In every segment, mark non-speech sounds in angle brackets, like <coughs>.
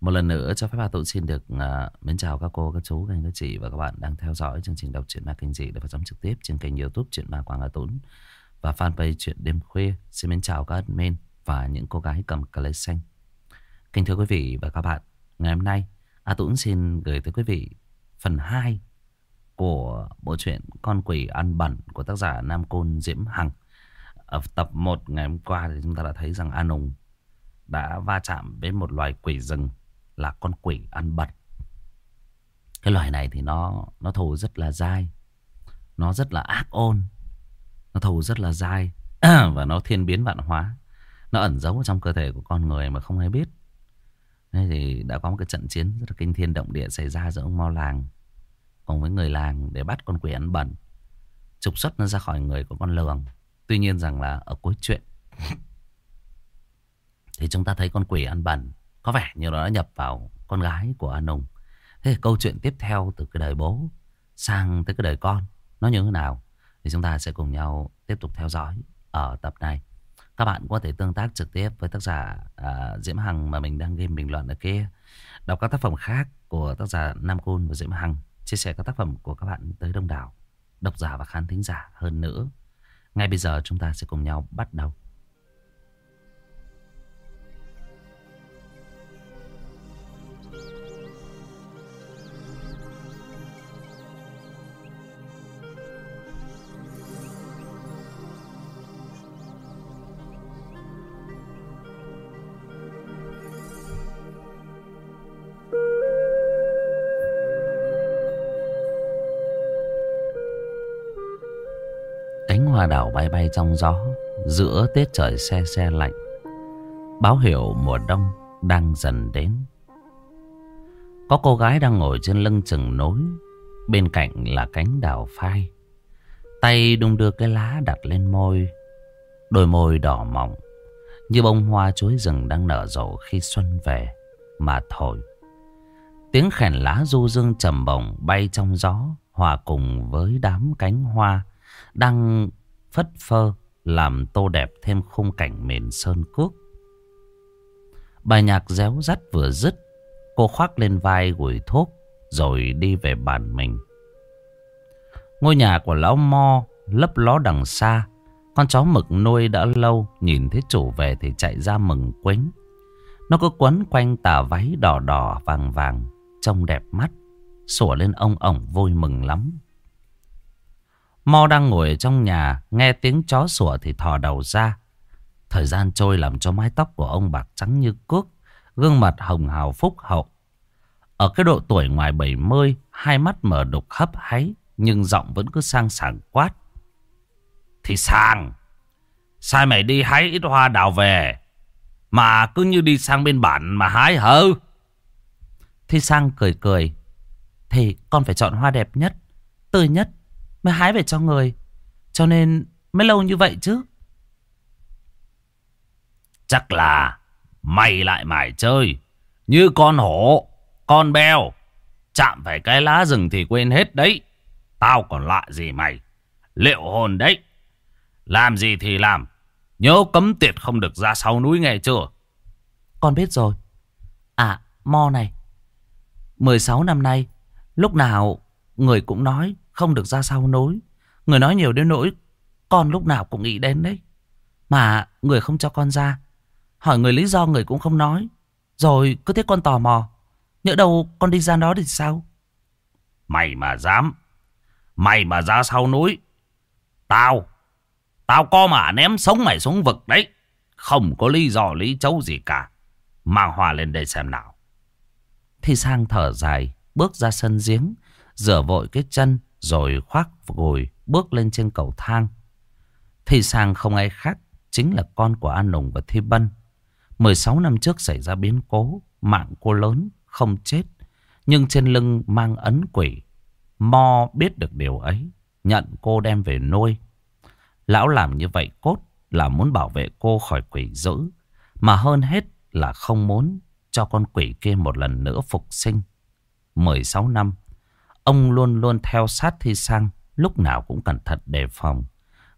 Một lần nữa cho phép bà Tụng xin được uh, mến chào các cô, các chú, các anh, các chị và các bạn đang theo dõi chương trình đọc truyện ma kinh dị được phát sóng trực tiếp trên kênh youtube Truyện Ma Quảng Hà Tũng và fanpage Chuyện Đêm Khuya. Xin mến chào các admin và những cô gái cầm cà lê xanh. Kính thưa quý vị và các bạn, ngày hôm nay A Tũng xin gửi tới quý vị phần 2 của bộ truyện Con Quỷ Ăn Bẩn của tác giả Nam Côn Diễm Hằng. Ở tập 1 ngày hôm qua thì chúng ta đã thấy rằng An Nùng đã va chạm với một loài quỷ rừng là con quỷ ăn bẩn. Cái loài này thì nó nó thù rất là dai. Nó rất là ác ôn. Nó thù rất là dai <clears throat> và nó thiên biến vạn hóa. Nó ẩn giấu trong cơ thể của con người mà không ai biết. Thế thì đã có một cái trận chiến rất là kinh thiên động địa xảy ra giữa ông Mo Làng cùng với người làng để bắt con quỷ ăn bẩn. Trục xuất nó ra khỏi người của con lường. Tuy nhiên rằng là ở cuối chuyện, <laughs> thì chúng ta thấy con quỷ ăn bẩn có vẻ như nó đã nhập vào con gái của An Nùng. Thế câu chuyện tiếp theo từ cái đời bố sang tới cái đời con nó như thế nào thì chúng ta sẽ cùng nhau tiếp tục theo dõi ở tập này. Các bạn có thể tương tác trực tiếp với tác giả uh, Diễm Hằng mà mình đang ghi bình luận ở kia. Đọc các tác phẩm khác của tác giả Nam Côn và Diễm Hằng. Chia sẻ các tác phẩm của các bạn tới đông đảo, độc giả và khán thính giả hơn nữa. Ngay bây giờ chúng ta sẽ cùng nhau bắt đầu. Hoa đào bay bay trong gió, Giữa tiết trời xe xe lạnh. Báo hiệu mùa đông đang dần đến. Có cô gái đang ngồi trên lưng chừng nối Bên cạnh là cánh đào phai. Tay đung đưa cái lá đặt lên môi, Đôi môi đỏ mỏng Như bông hoa chuối rừng đang nở rộ khi xuân về Mà thổi. Tiếng khèn lá du dương trầm bổng bay trong gió, Hòa cùng với đám cánh hoa Đang phất phơ làm tô đẹp thêm khung cảnh miền sơn cước. Bài nhạc réo rắt vừa dứt, cô khoác lên vai gùi thuốc rồi đi về bàn mình. Ngôi nhà của lão Mo lấp ló đằng xa, con chó mực nuôi đã lâu nhìn thấy chủ về thì chạy ra mừng quính. Nó cứ quấn quanh tà váy đỏ đỏ vàng vàng, trông đẹp mắt, sủa lên ông ổng vui mừng lắm. Mo đang ngồi ở trong nhà, nghe tiếng chó sủa thì thò đầu ra. Thời gian trôi làm cho mái tóc của ông bạc trắng như cước, gương mặt hồng hào phúc hậu. Ở cái độ tuổi ngoài 70, hai mắt mở đục hấp háy, nhưng giọng vẫn cứ sang sảng quát. Thì sang, sai mày đi hái ít hoa đào về, mà cứ như đi sang bên bản mà hái hơ. Thì sang cười cười, thì con phải chọn hoa đẹp nhất, tươi nhất, Mới hái về cho người. Cho nên mới lâu như vậy chứ. Chắc là Mày lại mải chơi. Như con hổ Con beo. Chạm phải cái lá rừng thì quên hết đấy. Tao còn lạ gì mày? Liệu hồn đấy? Làm gì thì làm. Nhớ cấm tiệt không được ra sau núi nghe chưa? Con biết rồi. À Mo này. 16 năm nay Lúc nào người cũng nói không được ra sau nối. Người nói nhiều đến nỗi con lúc nào cũng nghĩ đến đấy. Mà người không cho con ra. Hỏi người lý do người cũng không nói. Rồi cứ thấy con tò mò. Nhỡ đâu con đi ra đó thì sao? Mày mà dám. Mày mà ra sau núi. Tao. Tao co mà ném sống mày xuống vực đấy. Không có lý do lý chấu gì cả. Mang hoa lên đây xem nào. Thì sang thở dài. Bước ra sân giếng. Rửa vội cái chân rồi khoác gồi bước lên trên cầu thang. Thì sang không ai khác, chính là con của An Nùng và Thi Bân. 16 năm trước xảy ra biến cố, mạng cô lớn, không chết. Nhưng trên lưng mang ấn quỷ. Mo biết được điều ấy, nhận cô đem về nuôi. Lão làm như vậy cốt là muốn bảo vệ cô khỏi quỷ dữ. Mà hơn hết là không muốn cho con quỷ kia một lần nữa phục sinh. 16 năm, Ông luôn luôn theo sát Thi Sang, lúc nào cũng cẩn thận đề phòng.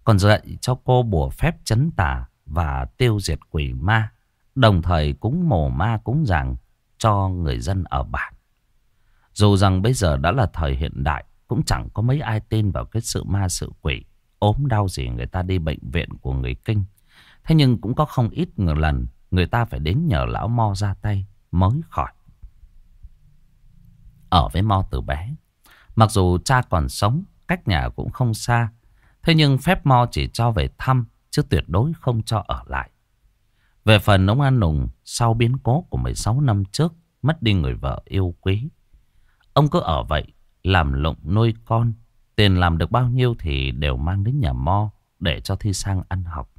Còn dạy cho cô bùa phép chấn tà và tiêu diệt quỷ ma. Đồng thời cúng mồ ma cúng rằng cho người dân ở bản. Dù rằng bây giờ đã là thời hiện đại, cũng chẳng có mấy ai tin vào cái sự ma sự quỷ. ốm đau gì người ta đi bệnh viện của người kinh. Thế nhưng cũng có không ít người lần người ta phải đến nhờ lão Mo ra tay mới khỏi. Ở với Mo từ bé, mặc dù cha còn sống, cách nhà cũng không xa. Thế nhưng phép Mo chỉ cho về thăm, chứ tuyệt đối không cho ở lại. Về phần ông An Nùng, sau biến cố của 16 năm trước, mất đi người vợ yêu quý. Ông cứ ở vậy, làm lụng nuôi con. Tiền làm được bao nhiêu thì đều mang đến nhà Mo để cho Thi Sang ăn học.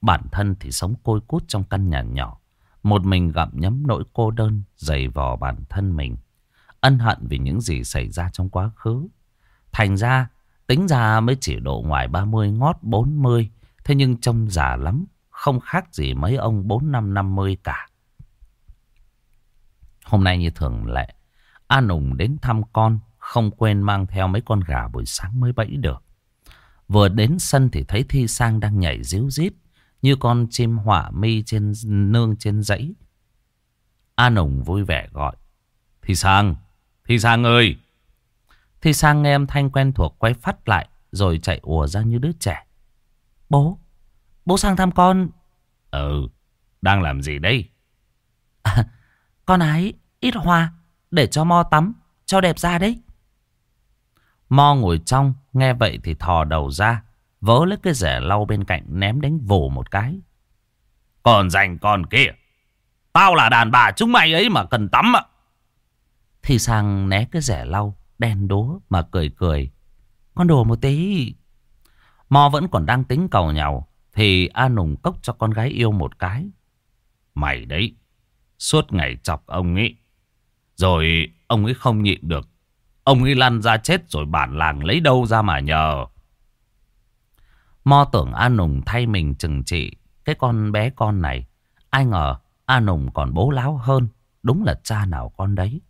Bản thân thì sống côi cút trong căn nhà nhỏ. Một mình gặm nhấm nỗi cô đơn dày vò bản thân mình. Ân hận vì những gì xảy ra trong quá khứ. Thành ra tính ra mới chỉ độ ngoài 30 ngót 40. Thế nhưng trông già lắm. Không khác gì mấy ông 4 năm 50 cả. Hôm nay như thường lệ. An Nùng đến thăm con. Không quên mang theo mấy con gà buổi sáng mới bẫy được. Vừa đến sân thì thấy Thi Sang đang nhảy díu dít. Như con chim hỏa mi trên nương trên dãy. A Nùng vui vẻ gọi. Thi Sang, Thi Sang ơi! Thi Sang nghe âm thanh quen thuộc quay phát lại rồi chạy ùa ra như đứa trẻ. Bố, bố sang thăm con. Ừ, đang làm gì đây? À, con ái ít hoa để cho Mo tắm, cho đẹp ra đấy. Mo ngồi trong, nghe vậy thì thò đầu ra, Vớ lấy cái rẻ lau bên cạnh ném đánh vồ một cái. Còn dành con kia. Tao là đàn bà chúng mày ấy mà cần tắm ạ. Thì sang né cái rẻ lau, đen đố mà cười cười. Con đồ một tí. Mò vẫn còn đang tính cầu nhau. Thì A Nùng cốc cho con gái yêu một cái. Mày đấy. Suốt ngày chọc ông ấy. Rồi ông ấy không nhịn được. Ông ấy lăn ra chết rồi bản làng lấy đâu ra mà nhờ. Mo tưởng A Nùng thay mình chừng trị cái con bé con này. Ai ngờ A Nùng còn bố láo hơn. Đúng là cha nào con đấy.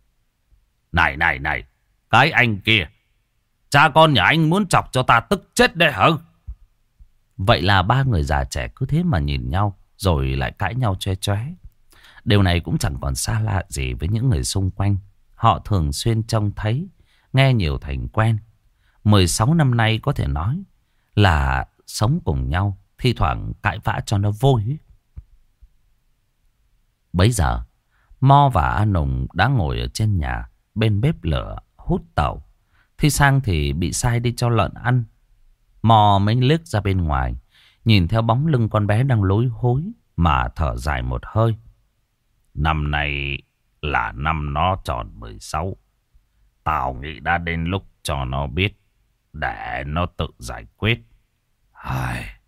Này này này. Cái anh kia. Cha con nhà anh muốn chọc cho ta tức chết đấy hả? Vậy là ba người già trẻ cứ thế mà nhìn nhau. Rồi lại cãi nhau che chóe. Điều này cũng chẳng còn xa lạ gì với những người xung quanh. Họ thường xuyên trông thấy. Nghe nhiều thành quen. 16 năm nay có thể nói là sống cùng nhau, thi thoảng cãi vã cho nó vui. Bấy giờ, Mo và A Nùng đã ngồi ở trên nhà, bên bếp lửa, hút tàu. Thi sang thì bị sai đi cho lợn ăn. mò mới liếc ra bên ngoài, nhìn theo bóng lưng con bé đang lối hối mà thở dài một hơi. Năm nay là năm nó tròn 16. Tao nghĩ đã đến lúc cho nó biết để nó tự giải quyết. Ai...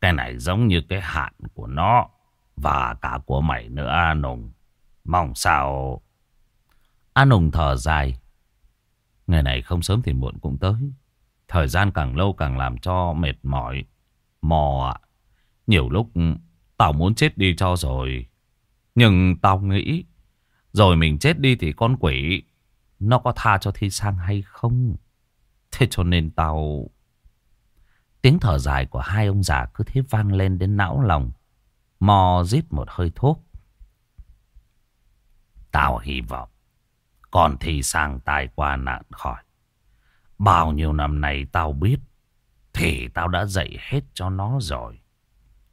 Cái này giống như cái hạn của nó Và cả của mày nữa à, Nùng Mong sao An Hùng thở dài Ngày này không sớm thì muộn cũng tới Thời gian càng lâu càng làm cho mệt mỏi, Mò ạ Nhiều lúc tao muốn chết đi cho rồi Nhưng tao nghĩ, Rồi mình chết đi thì con quỷ, Nó có tha cho thi sang hay không Thế cho nên tao Tiếng thở dài của hai ông già cứ thế vang lên đến não lòng. Mò rít một hơi thuốc. Tao hy vọng còn thì sang tài qua nạn khỏi. Bao nhiêu năm nay tao biết, thì tao đã dạy hết cho nó rồi.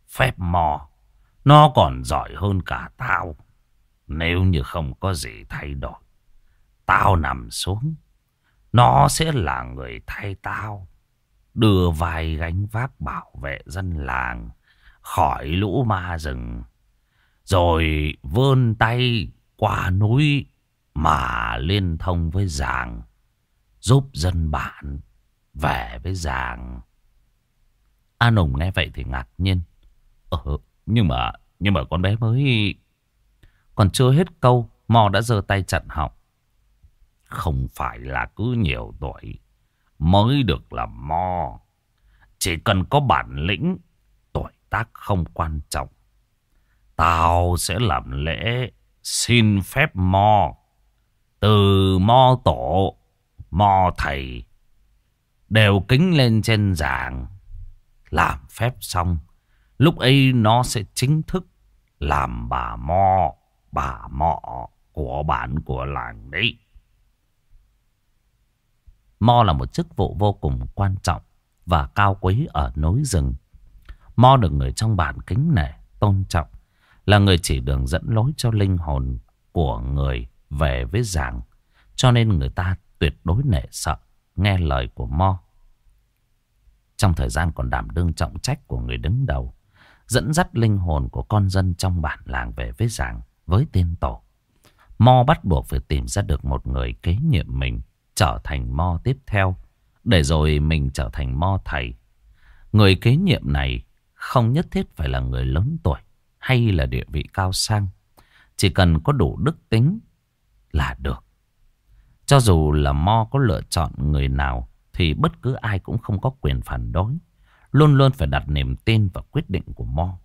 Phép mò, nó còn giỏi hơn cả tao. Nếu như không có gì thay đổi. Tao nằm xuống. Nó sẽ là người thay tao đưa vai gánh vác bảo vệ dân làng, khỏi lũ ma rừng. Rồi vươn tay qua núi mà liên thông với giàng, giúp dân bản về với giàng. An Hùng nghe vậy thì ngạc nhiên. Ờ, nhưng mà, nhưng mà con bé mới... Còn chưa hết câu, Mò đã giơ tay chặn họng. Không phải là cứ nhiều tuổi mới được là mo. Chỉ cần có bản lĩnh, tuổi tác không quan trọng. Tao sẽ làm lễ xin phép mo. Từ mo tổ, mo thầy, đều kính lên trên giảng. Làm phép xong, lúc ấy nó sẽ chính thức làm bà mo. bà mọ của bản của làng đấy. Mo là một chức vụ vô cùng quan trọng và cao quý ở núi rừng. Mo được người trong bản kính nể, tôn trọng, là người chỉ đường dẫn lối cho linh hồn của người về với giảng. Cho nên người ta tuyệt đối nể sợ, nghe lời của Mo. Trong thời gian còn đảm đương trọng trách của người đứng đầu, dẫn dắt linh hồn của con dân trong bản làng về với giảng, với tiên tổ. Mo bắt buộc phải tìm ra được một người kế nhiệm mình trở thành mo tiếp theo. Để rồi mình trở thành mo thầy. Người kế nhiệm này không nhất thiết phải là người lớn tuổi hay là địa vị cao sang. Chỉ cần có đủ đức tính là được. Cho dù là mo có lựa chọn người nào thì bất cứ ai cũng không có quyền phản đối. Luôn luôn phải đặt niềm tin vào quyết định của mo.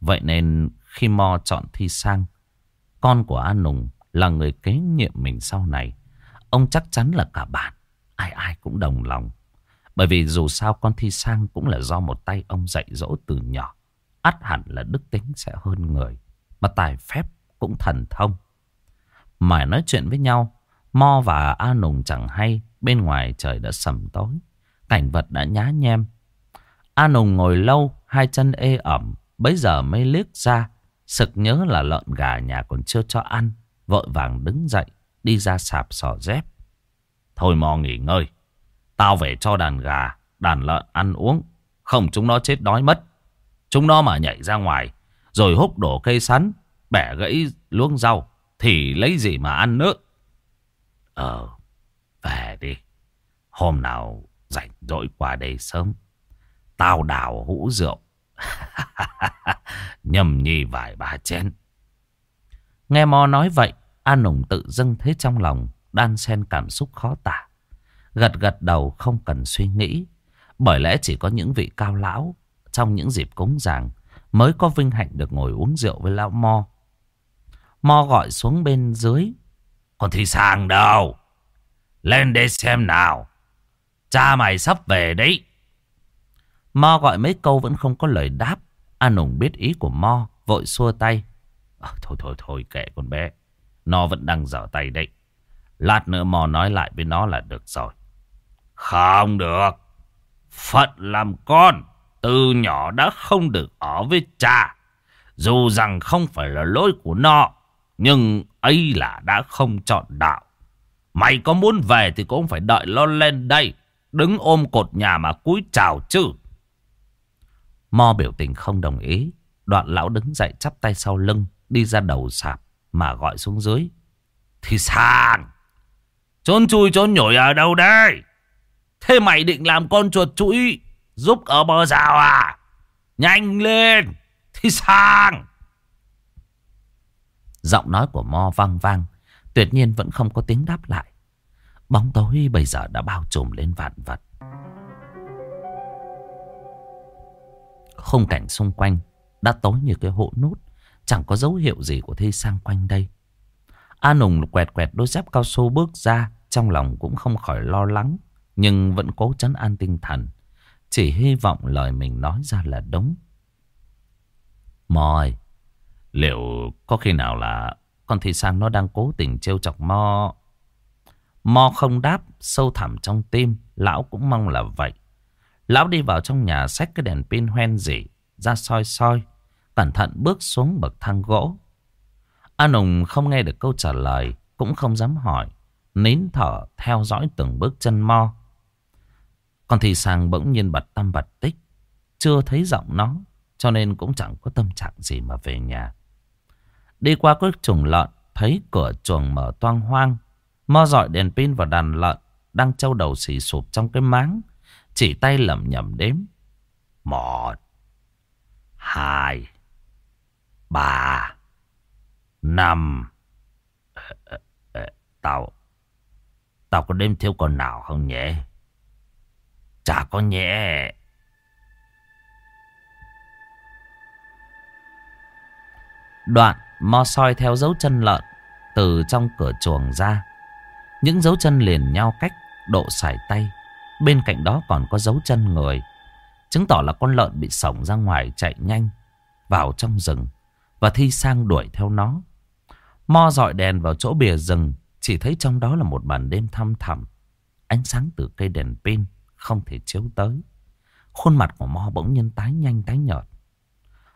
Vậy nên khi mo chọn thi sang, con của An Nùng là người kế nhiệm mình sau này. Ông chắc chắn là cả bạn. Ai ai cũng đồng lòng. Bởi vì dù sao con Thi Sang cũng là do một tay ông dạy dỗ từ nhỏ. ắt hẳn là đức tính sẽ hơn người. Mà tài phép cũng thần thông. Mãi nói chuyện với nhau. Mo và A Nùng chẳng hay. Bên ngoài trời đã sầm tối. Cảnh vật đã nhá nhem. A Nùng ngồi lâu. Hai chân ê ẩm. Bấy giờ mới liếc ra. Sực nhớ là lợn gà nhà còn chưa cho ăn. Vội vàng đứng dậy. Đi ra sạp sò dép Thôi Mo nghỉ ngơi, Tao về cho đàn gà, Đàn lợn ăn uống, Không chúng nó chết đói mất Chúng nó mà nhảy ra ngoài, Rồi húc đổ cây sắn, Bẻ gãy luống rau thì lấy gì mà ăn nữa Ờ Về đi Hôm nào rảnh rỗi qua đây sớm Tao đào hũ rượu <laughs> Nhầm nhi vài ba chén Nghe mò nói vậy An Nùng tự dâng thế trong lòng đan xen cảm xúc khó tả. Gật gật đầu không cần suy nghĩ. Bởi lẽ chỉ có những vị cao lão trong những dịp cúng giảng mới có vinh hạnh được ngồi uống rượu với lão Mo. Mo gọi xuống bên dưới. Còn thì sàng đâu? Lên đây xem nào. Cha mày sắp về đấy. Mo gọi mấy câu vẫn không có lời đáp. An Nùng biết ý của Mo, vội xua tay. À, thôi thôi thôi kệ con bé. Nó vẫn đang dở tay đấy. Lát nữa mò nói lại với nó là được rồi. Không được. Phận làm con. Từ nhỏ đã không được ở với cha. Dù rằng không phải là lỗi của nó. Nhưng ấy là đã không chọn đạo. Mày có muốn về thì cũng phải đợi lo lên đây. Đứng ôm cột nhà mà cúi chào chứ. Mo biểu tình không đồng ý. Đoạn lão đứng dậy chắp tay sau lưng. Đi ra đầu sạp mà gọi xuống dưới. Thì sang! Trốn chui trốn nhổi ở đâu đây? Thế mày định làm con chuột chuỗi giúp ở bờ rào à? Nhanh lên! Thì sang! Giọng nói của Mo vang vang. Tuyệt nhiên vẫn không có tiếng đáp lại. Bóng tối bây giờ đã bao trùm lên vạn vật. Khung cảnh xung quanh đã tối như cái hộ nút. Chẳng có dấu hiệu gì của thi sang quanh đây. A Nùng quẹt quẹt đôi dép cao su bước ra. Trong lòng cũng không khỏi lo lắng. Nhưng vẫn cố chấn an tinh thần. Chỉ hy vọng lời mình nói ra là đúng. Mò Liệu có khi nào là con thi sang nó đang cố tình trêu chọc Mo? Mo không đáp, sâu thẳm trong tim. Lão cũng mong là vậy. Lão đi vào trong nhà xách cái đèn pin hoen dị ra soi soi. Cẩn thận bước xuống bậc thang gỗ. A Nùng không nghe được câu trả lời, cũng không dám hỏi. Nín thở theo dõi từng bước chân mo. con thì sang bỗng nhiên bật tâm bật tích. Chưa thấy giọng nó, cho nên cũng chẳng có tâm trạng gì mà về nhà. Đi qua cái chuồng lợn, thấy cửa chuồng mở toang hoang. Mo dọi đèn pin vào đàn lợn, đang trâu đầu xì sụp trong cái máng. Chỉ tay lẩm nhẩm đếm. Một, hai, ba, năm. Ờ, ờ, ờ, tao, tao có đếm thiếu con nào không nhỉ? Chả có nhẹ. Đoạn mo soi theo dấu chân lợn từ trong cửa chuồng ra. Những dấu chân liền nhau cách độ sải tay. Bên cạnh đó còn có dấu chân người. Chứng tỏ là con lợn bị sổng ra ngoài chạy nhanh vào trong rừng và thi sang đuổi theo nó. Mo dọi đèn vào chỗ bìa rừng. Chỉ thấy trong đó là một màn đêm thăm thẳm. Ánh sáng từ cây đèn pin không thể chiếu tới. Khuôn mặt của Mo bỗng nhiên tái nhanh tái nhợt.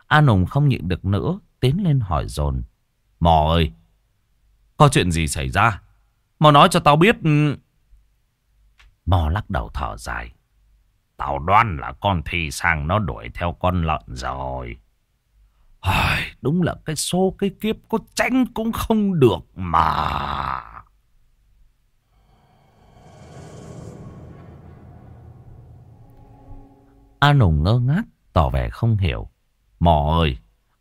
A Nùng không nhịn được nữa, tiến lên hỏi dồn Mò ơi, có chuyện gì xảy ra? Mò nói cho tao biết. Mò lắc đầu thở dài. Tao đoán là con thi sang nó đuổi theo con lợn rồi. Ai, đúng là cái số cái kiếp có tránh cũng không được mà. A Nùng ngơ ngác, tỏ vẻ không hiểu. Mò ơi,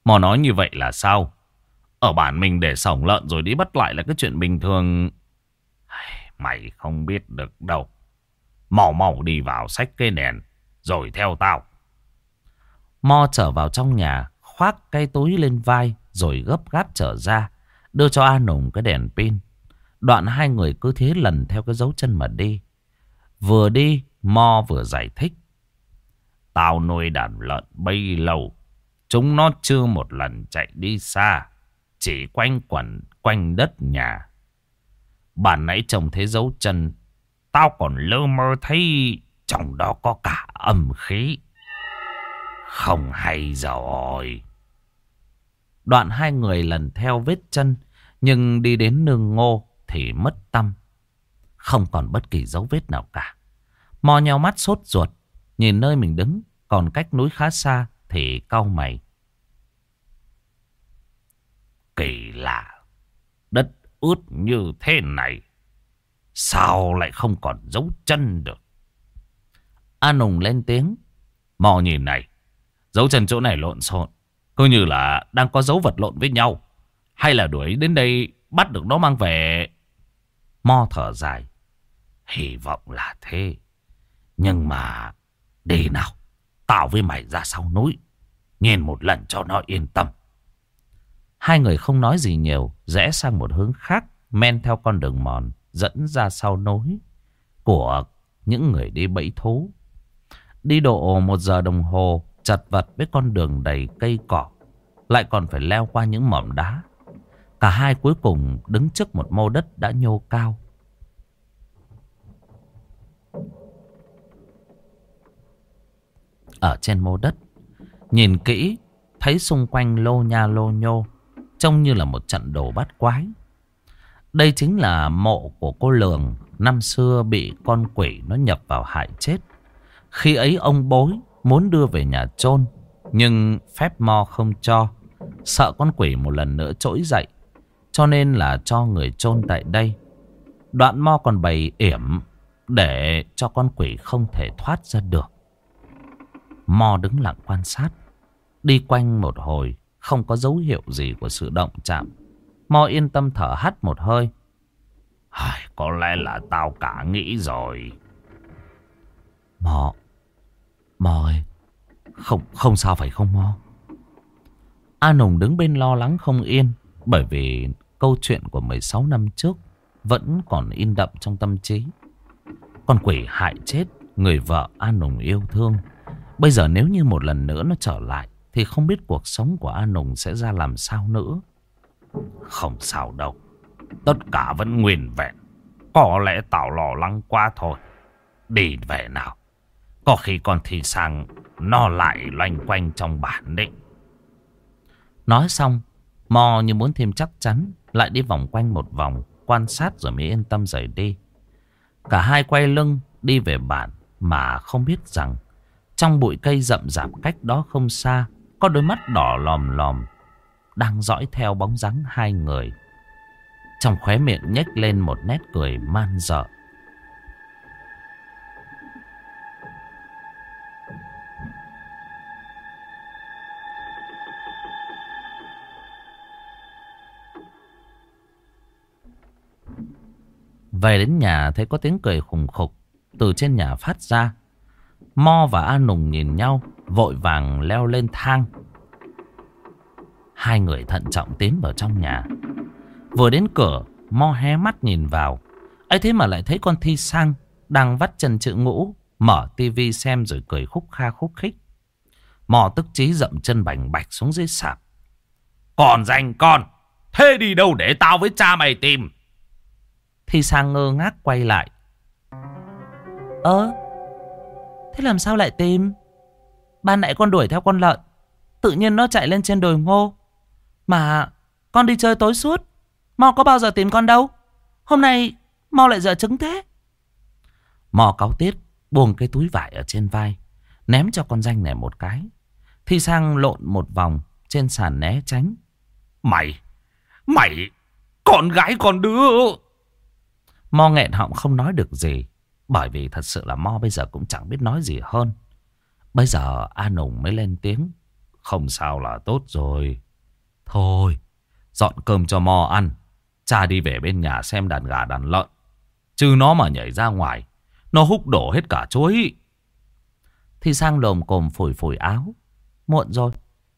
mò nói như vậy là sao? Ở bản mình để sổng lợn rồi đi bắt lại là cái chuyện bình thường. Mày không biết được đâu. Mò mò đi vào sách cây đèn, rồi theo tao. Mo trở vào trong nhà, khoác cây túi lên vai, rồi gấp gáp trở ra, đưa cho A Nùng cái đèn pin. Đoạn hai người cứ thế lần theo cái dấu chân mà đi. Vừa đi, Mo vừa giải thích. Tao nuôi đàn lợn bấy lâu. Chúng nó chưa một lần chạy đi xa. Chỉ quanh quẩn quanh đất nhà. Bạn nãy trông thấy dấu chân. Tao còn lơ mơ thấy trong đó có cả âm khí. Không hay rồi. Đoạn hai người lần theo vết chân. Nhưng đi đến nương ngô thì mất tâm. Không còn bất kỳ dấu vết nào cả. Mò nhau mắt sốt ruột. Nhìn nơi mình đứng, còn cách núi khá xa thì cau mày. Kỳ lạ. Đất ướt như thế này. Sao lại không còn dấu chân được? An Nùng lên tiếng. Mò nhìn này. Dấu chân chỗ này lộn xộn. Cứ như là đang có dấu vật lộn với nhau. Hay là đuổi đến đây bắt được nó mang về. Mo thở dài. Hy vọng là thế. Nhưng mà đi nào. Tao với mày ra sau núi. Nhìn một lần cho nó yên tâm. Hai người không nói gì nhiều. Rẽ sang một hướng khác. Men theo con đường mòn. Dẫn ra sau núi. Của những người đi bẫy thú. Đi độ một giờ đồng hồ. Chật vật với con đường đầy cây cỏ. Lại còn phải leo qua những mỏm đá. Cả hai cuối cùng đứng trước một mô đất đã nhô cao. Ở trên mô đất, Nhìn kỹ, Thấy xung quanh lô nha lô nhô Trông như là một trận đồ bát quái. Đây chính là mộ của cô Lường Năm xưa bị con quỷ nó nhập vào hại chết. Khi ấy ông bối Muốn đưa về nhà chôn Nhưng phép mo không cho Sợ con quỷ một lần nữa trỗi dậy Cho nên là cho người chôn tại đây. Đoạn mo còn bày yểm Để cho con quỷ không thể thoát ra được. Mo đứng lặng quan sát. Đi quanh một hồi, không có dấu hiệu gì của sự động chạm. Mo yên tâm thở hắt một hơi. Ai, có lẽ là tao cả nghĩ rồi. Mo, Mo ơi, không, không sao phải không Mo? A Nùng đứng bên lo lắng không yên, bởi vì câu chuyện của 16 năm trước vẫn còn in đậm trong tâm trí. Con quỷ hại chết người vợ An Nùng yêu thương. Bây giờ nếu như một lần nữa nó trở lại thì không biết cuộc sống của A Nùng sẽ ra làm sao nữa. Không sao đâu. Tất cả vẫn nguyên vẹn. Có lẽ tao lo lắng quá thôi. Đi về nào. Có khi còn thì sang, Nó lại loanh quanh trong bản định Nói xong Mò như muốn thêm chắc chắn, Lại đi vòng quanh một vòng, Quan sát rồi mới yên tâm rời đi. Cả hai quay lưng, đi về bản, Mà không biết rằng, trong bụi cây rậm rạp cách đó không xa có đôi mắt đỏ lòm lòm Đang dõi theo bóng dáng hai người. Trong khóe miệng nhếch lên một nét cười man dợ. Về đến nhà thấy có tiếng cười khùng khục Từ trên nhà phát ra. Mo và A Nùng nhìn nhau, vội vàng leo lên thang. Hai người thận trọng tiến vào trong nhà. Vừa đến cửa, Mo hé mắt nhìn vào. ấy thế mà lại thấy con Thi Sang đang vắt chân chữ ngũ, mở tivi xem rồi cười khúc kha khúc khích. mò tức chí dậm chân bành bạch xuống dưới sạp. Còn danh con, Thế đi đâu để tao với cha mày tìm? Thi sang ngơ ngác quay lại. Ơ, thế làm sao lại tìm? Ban nãy con đuổi theo con lợn. Tự nhiên nó chạy lên trên đồi ngô. Mà con đi chơi tối suốt. Mò có bao giờ tìm con đâu. Hôm nay Mò lại giờ trứng thế. Mò cáo tiết buông cái túi vải ở trên vai. Ném cho con danh này một cái. Thi sang lộn một vòng trên sàn né tránh. Mày, mày, con gái con đứa. Mo nghẹn họng không nói được gì. Bởi vì thật sự là Mo bây giờ cũng chẳng biết nói gì hơn. Bây giờ A Nùng mới lên tiếng. Không sao là tốt rồi. Thôi, dọn cơm cho Mo ăn. Cha đi về bên nhà xem đàn gà đàn lợn. Chứ nó mà nhảy ra ngoài, nó húc đổ hết cả chuối. Thì sang lồm cồm phủi phủi áo. Muộn rồi,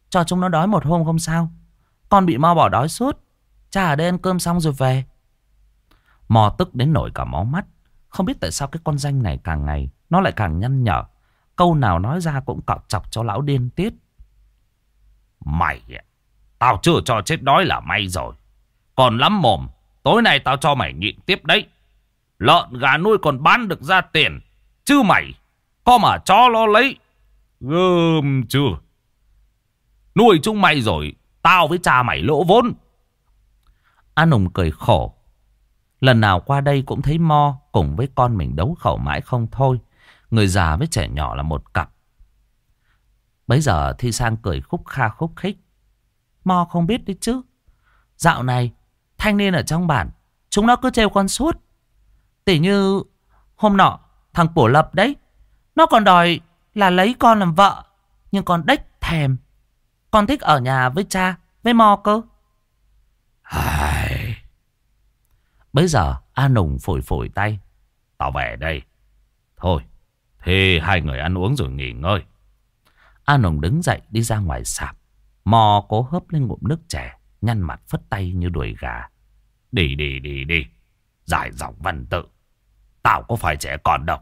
cho chúng nó đói một hôm không sao. Con bị Mo bỏ đói suốt. Cha ở đây ăn cơm xong rồi về. Mò tức đến nổi cả máu mắt. Không biết tại sao cái con danh này càng ngày nó lại càng nhăn nhở. Câu nào nói ra cũng cọc chọc cho lão điên tiết. Mày, tao chưa cho chết đói là may rồi. Còn lắm mồm, tối nay tao cho mày nhịn tiếp đấy. Lợn gà nuôi còn bán được ra tiền. Chứ mày, có mà cho lo lấy. Gơm chưa? Nuôi chúng mày rồi, tao với cha mày lỗ vốn. An Hùng cười khổ. Lần nào qua đây cũng thấy Mo cùng với con mình đấu khẩu mãi không thôi. Người già với trẻ nhỏ là một cặp. Bấy giờ Thi Sang cười khúc kha khúc khích. Mo không biết đấy chứ. Dạo này, thanh niên ở trong bản, chúng nó cứ trêu con suốt. Tỉ như hôm nọ, thằng Bổ Lập đấy. Nó còn đòi là lấy con làm vợ. Nhưng con đếch thèm. Con thích ở nhà với cha, với Mo cơ. Ai... Bây giờ A Nùng phổi phổi tay. Tao về đây. Thôi, thì hai người ăn uống rồi nghỉ ngơi. A Nùng đứng dậy đi ra ngoài sạp. Mò cố hớp lên ngụm nước trẻ. Nhăn mặt phất tay như đuổi gà. Đi đi đi đi. Giải giọng văn tự. Tao có phải trẻ con đâu.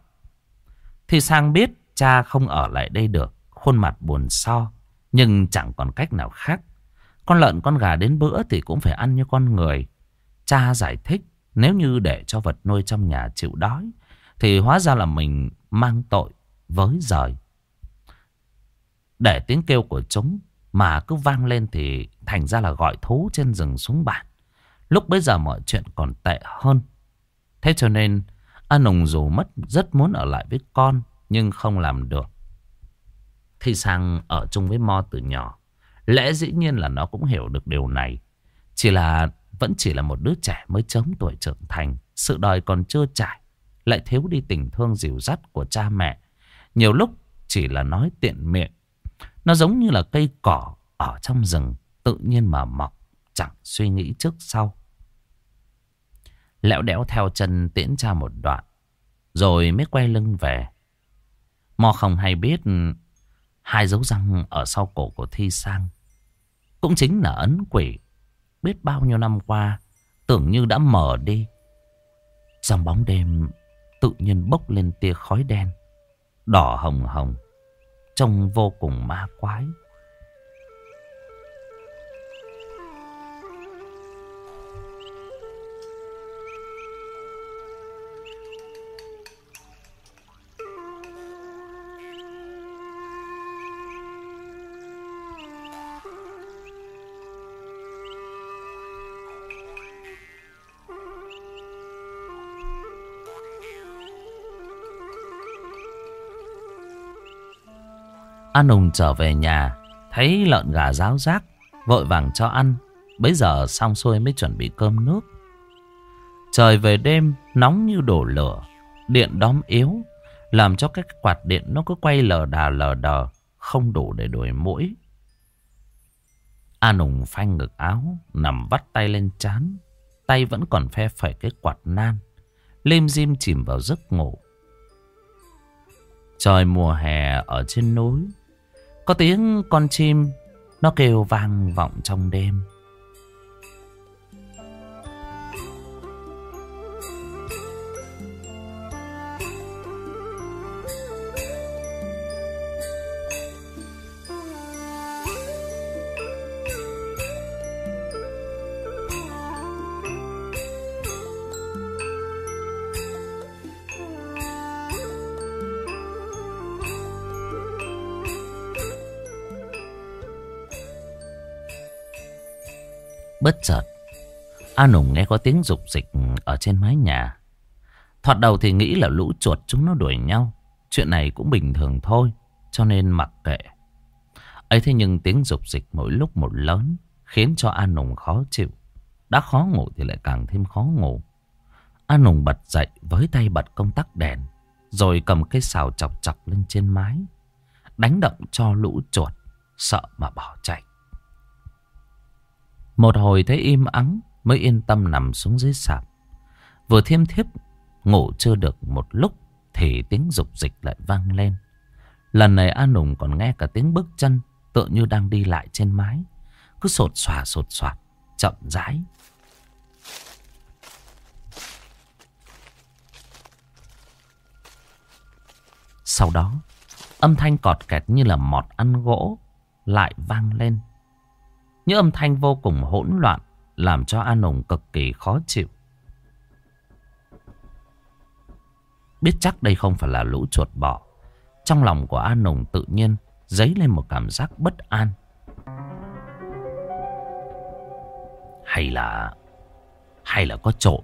Thì sang biết cha không ở lại đây được. Khuôn mặt buồn so. Nhưng chẳng còn cách nào khác. Con lợn con gà đến bữa thì cũng phải ăn như con người. Cha giải thích, nếu như để cho vật nuôi trong nhà chịu đói, thì hóa ra là mình mang tội với rời. Để tiếng kêu của chúng mà cứ vang lên thì thành ra là gọi thú trên rừng xuống bản. Lúc bấy giờ mọi chuyện còn tệ hơn. Thế cho nên An Nùng dù mất rất muốn ở lại với con nhưng không làm được. thì sang ở chung với Mo từ nhỏ, lẽ dĩ nhiên là nó cũng hiểu được điều này. Chỉ là vẫn chỉ là một đứa trẻ mới chớm tuổi trưởng thành. Sự đời còn chưa trải. Lại thiếu đi tình thương dìu dắt của cha mẹ. Nhiều lúc chỉ là nói tiện miệng. Nó giống như là cây cỏ ở trong rừng. Tự nhiên mà mọc. Chẳng suy nghĩ trước sau. Lẹo đẽo theo chân tiễn cha một đoạn. Rồi mới quay lưng về. Mò không hay biết hai dấu răng ở sau cổ của Thi Sang. Cũng chính là ấn quỷ biết bao nhiêu năm qua, tưởng như đã mở đi. Trong bóng đêm tự nhiên bốc lên tia khói đen, đỏ hồng hồng, trông vô cùng ma quái. An Hùng trở về nhà, thấy lợn gà ráo rác, vội vàng cho ăn. Bây giờ xong xuôi mới chuẩn bị cơm nước. Trời về đêm nóng như đổ lửa, điện đóm yếu, làm cho cái quạt điện nó cứ quay lờ đà lờ đờ, không đủ để đuổi mũi. An Hùng phanh ngực áo, nằm vắt tay lên chán, tay vẫn còn phe phẩy cái quạt nan, lim dim chìm vào giấc ngủ. Trời mùa hè ở trên núi có tiếng con chim Nó kêu vang vọng trong đêm. Bất chợt A Nùng nghe có tiếng rục dịch ở trên mái nhà. Thoạt đầu thì nghĩ là lũ chuột chúng nó đuổi nhau. Chuyện này cũng bình thường thôi, Cho nên mặc kệ. Ấy thế nhưng tiếng rục dịch mỗi lúc một lớn, Khiến cho A Nùng khó chịu. Đã khó ngủ thì lại càng thêm khó ngủ. A Nùng bật dậy với tay bật công tắc đèn, Rồi cầm cây xào chọc chọc lên trên mái, Đánh động cho lũ chuột, Sợ mà bỏ chạy. Một hồi thấy im ắng Mới yên tâm nằm xuống dưới sạp. Vừa thiêm thiếp, Ngủ chưa được một lúc Thì tiếng dục dịch lại vang lên. Lần này A Nùng còn nghe cả tiếng bước chân Tựa như đang đi lại trên mái. Cứ sột xòa sột soạt Chậm rãi. Sau đó, Âm thanh cọt kẹt như là mọt ăn gỗ Lại vang lên. Những âm thanh vô cùng hỗn loạn Làm cho An Hùng cực kỳ khó chịu Biết chắc đây không phải là lũ chuột bọ, Trong lòng của An Hùng tự nhiên Dấy lên một cảm giác bất an Hay là Hay là có trộm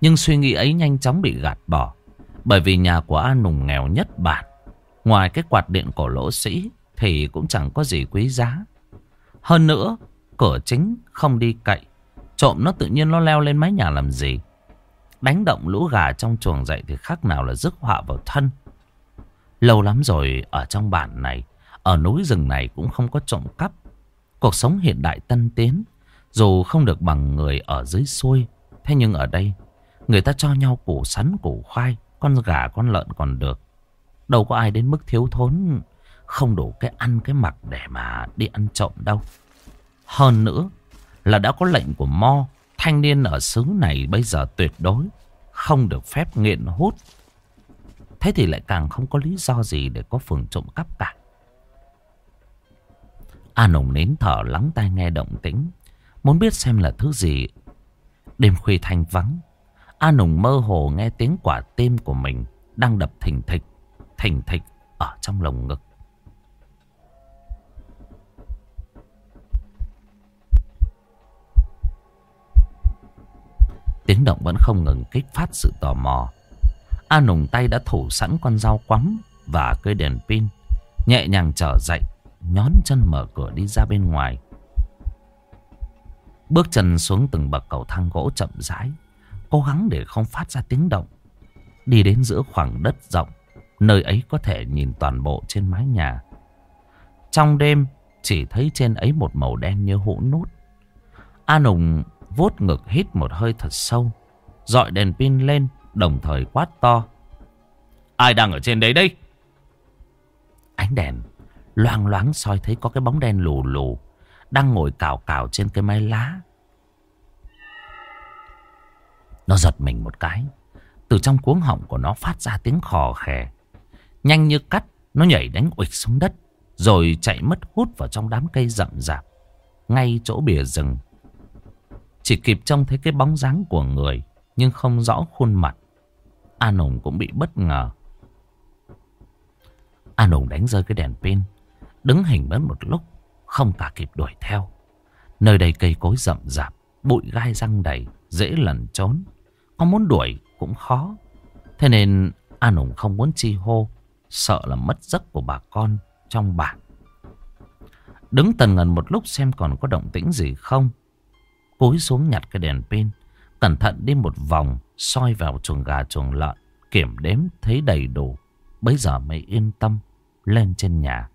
Nhưng suy nghĩ ấy nhanh chóng bị gạt bỏ, bởi vì nhà của An Nùng nghèo nhất bản. Ngoài cái quạt điện cổ lỗ sĩ thì cũng chẳng có gì quý giá. Hơn nữa, cửa chính không đi cậy. Trộm nó tự nhiên nó leo lên mái nhà làm gì. Đánh động lũ gà trong chuồng dậy thì khác nào là rước họa vào thân. Lâu lắm rồi ở trong bản này, ở núi rừng này cũng không có trộm cắp. Cuộc sống hiện đại tân tiến, dù không được bằng người ở dưới xuôi. Thế nhưng ở đây, người ta cho nhau củ sắn củ khoai con gà con lợn còn được Đâu có ai đến mức thiếu thốn không đủ cái ăn cái mặc để mà đi ăn trộm đâu. Hơn nữa là đã có lệnh của Mo Thanh niên ở xứ này bây giờ tuyệt đối Không được phép nghiện hút. Thế thì lại càng không có lý do gì để có phường trộm cắp cả. A nồng nín thở lắng tai nghe động tĩnh Muốn biết xem là thứ gì. Đêm khuya thanh vắng A Nùng mơ hồ nghe tiếng quả tim của mình đang đập thình thịch, thình thịch ở trong lồng ngực. Tiếng động vẫn không ngừng kích phát sự tò mò. A Nùng tay đã thủ sẵn con dao quắm và cây đèn pin. Nhẹ nhàng trở dậy, nhón chân mở cửa đi ra bên ngoài. Bước chân xuống từng bậc cầu thang gỗ chậm rãi. Cố gắng để không phát ra tiếng động Đi đến giữa khoảng đất rộng Nơi ấy có thể nhìn toàn bộ trên mái nhà Trong đêm Chỉ thấy trên ấy một màu đen như hũ nút A Nùng vuốt ngực hít một hơi thật sâu dọi đèn pin lên Đồng thời quát to Ai đang ở trên đấy đây Ánh đèn Loang loáng soi thấy có cái bóng đen lù lù Đang ngồi cào cào trên cái mái lá nó giật mình một cái. Từ trong cuống họng của nó phát ra tiếng khò khè. Nhanh như cắt, nó nhảy đánh ụịch xuống đất. Rồi chạy mất hút vào trong đám cây rậm rạp. Ngay chỗ bìa rừng. Chỉ kịp trông thấy cái bóng dáng của người. Nhưng không rõ khuôn mặt. An Hùng cũng bị bất ngờ. An Hùng đánh rơi cái đèn pin. Đứng hình mất một lúc. Không cả kịp đuổi theo. Nơi đây cây cối rậm rạp. Bụi gai răng đầy. Dễ lẩn trốn. Có muốn đuổi cũng khó. Thế nên An Hùng không muốn chi hô. Sợ là mất giấc của bà con trong bản. Đứng tần ngần một lúc xem còn có động tĩnh gì không. Cúi xuống nhặt cái đèn pin. Cẩn thận đi một vòng. soi vào chuồng gà chuồng lợn. Kiểm đếm thấy đầy đủ. Bây giờ mới yên tâm. Lên trên nhà.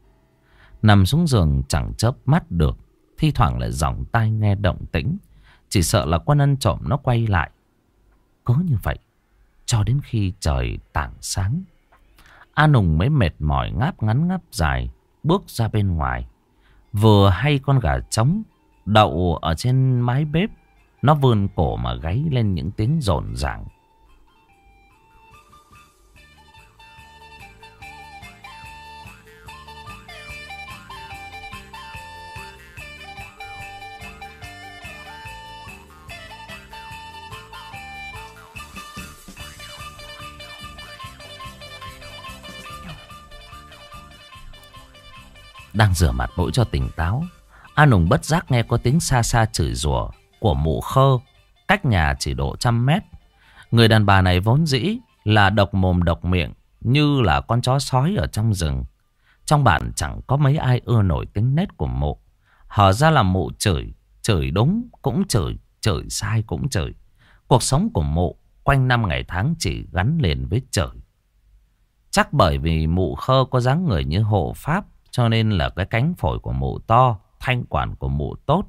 Nằm xuống giường chẳng chớp mắt được. Thi thoảng lại giọng tai nghe động tĩnh. Chỉ sợ là quân ăn trộm nó quay lại cứ như vậy, cho đến khi trời tảng sáng. A Nùng mới mệt mỏi ngáp ngắn ngáp dài, bước ra bên ngoài. Vừa hay con gà trống đậu ở trên mái bếp. Nó vươn cổ mà gáy lên những tiếng rộn ràng. Đang rửa mặt mũi cho tỉnh táo An Hùng bất giác nghe có tiếng xa xa chửi rủa của mụ khơ, cách nhà chỉ độ trăm mét. Người đàn bà này vốn dĩ là độc mồm độc miệng, như là con chó sói ở trong rừng. Trong bản chẳng có mấy ai ưa nổi tiếng nét của mụ. Hở ra là mụ chửi, chửi đúng cũng chửi, chửi sai cũng chửi. Cuộc sống của mụ quanh năm ngày tháng chỉ gắn liền với chửi. Chắc bởi vì mụ khơ có dáng người như hộ pháp cho nên là cái cánh phổi của mụ to, thanh quản của mụ tốt.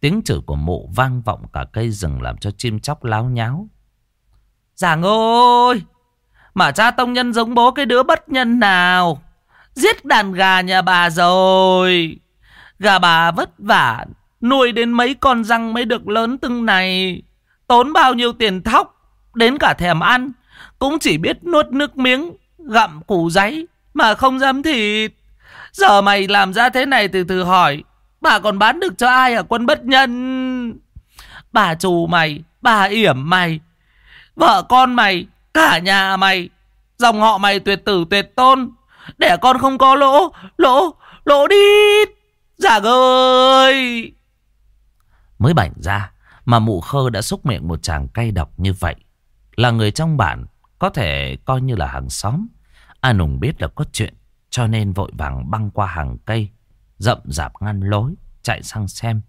Tiếng chửi của mụ vang vọng cả cây rừng làm cho chim chóc láo nháo. Giảng ơi! Mà cha tông nhân giống bố cái đứa bất nhân nào? Giết đàn gà nhà bà rồi! Gà bà vất vả, nuôi đến mấy con răng mới được lớn từng này. Tốn bao nhiêu tiền thóc, đến cả thèm ăn. Cũng chỉ biết nuốt nước miếng, gặm củ giấy, mà không dám thịt. Giờ mày làm ra thế này từ từ hỏi, bà còn bán được cho ai ở quân bất nhân? Bà chủ mày, bà yểm mày, vợ con mày, cả nhà mày, dòng họ mày tuyệt tử tuyệt tôn. Để con không có lỗ, lỗ, lỗ đi. giả ơi! Mới bảnh ra mà mụ khơ đã xúc miệng một chàng cay độc như vậy. Là người trong bản có thể coi như là hàng xóm. An Hùng biết là có chuyện cho nên vội vàng băng qua hàng cây, rậm rạp ngăn lối, chạy sang xem.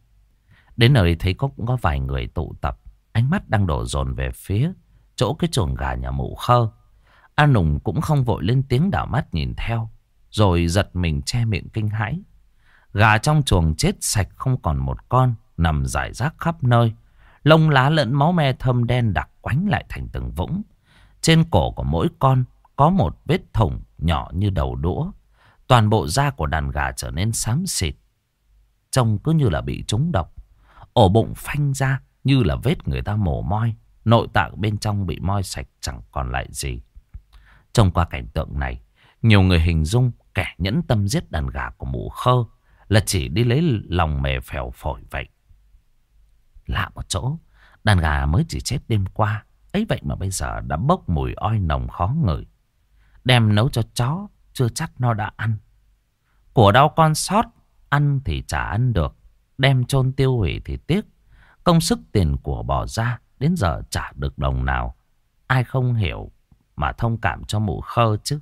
Đến nơi thấy có cũng có vài người tụ tập, ánh mắt đang đổ dồn về phía chỗ cái chuồng gà nhà mụ khơ. An Hùng cũng không vội lên tiếng đảo mắt nhìn theo, rồi giật mình che miệng kinh hãi. Gà trong chuồng chết sạch không còn một con, nằm rải rác khắp nơi. Lông lá lẫn máu me thâm đen đặc quánh lại thành từng vũng. Trên cổ của mỗi con có một vết thủng nhỏ như đầu đũa. Toàn bộ da của đàn gà trở nên xám xịt. Trông cứ như là bị trúng độc. Ổ bụng phanh ra như là vết người ta mổ moi. Nội tạng bên trong bị moi sạch chẳng còn lại gì. Trông qua cảnh tượng này, nhiều người hình dung kẻ nhẫn tâm giết đàn gà của mụ khơ là chỉ đi lấy lòng mề phèo phổi vậy. Lạ một chỗ, đàn gà mới chỉ chết đêm qua. ấy vậy mà bây giờ đã bốc mùi oi nồng khó ngửi. Đem nấu cho chó, chưa chắc nó đã ăn. Của đau con sót, ăn thì chả ăn được. Đem chôn tiêu hủy thì tiếc. Công sức tiền của bỏ ra, đến giờ chả được đồng nào. Ai không hiểu mà thông cảm cho mụ khơ chứ.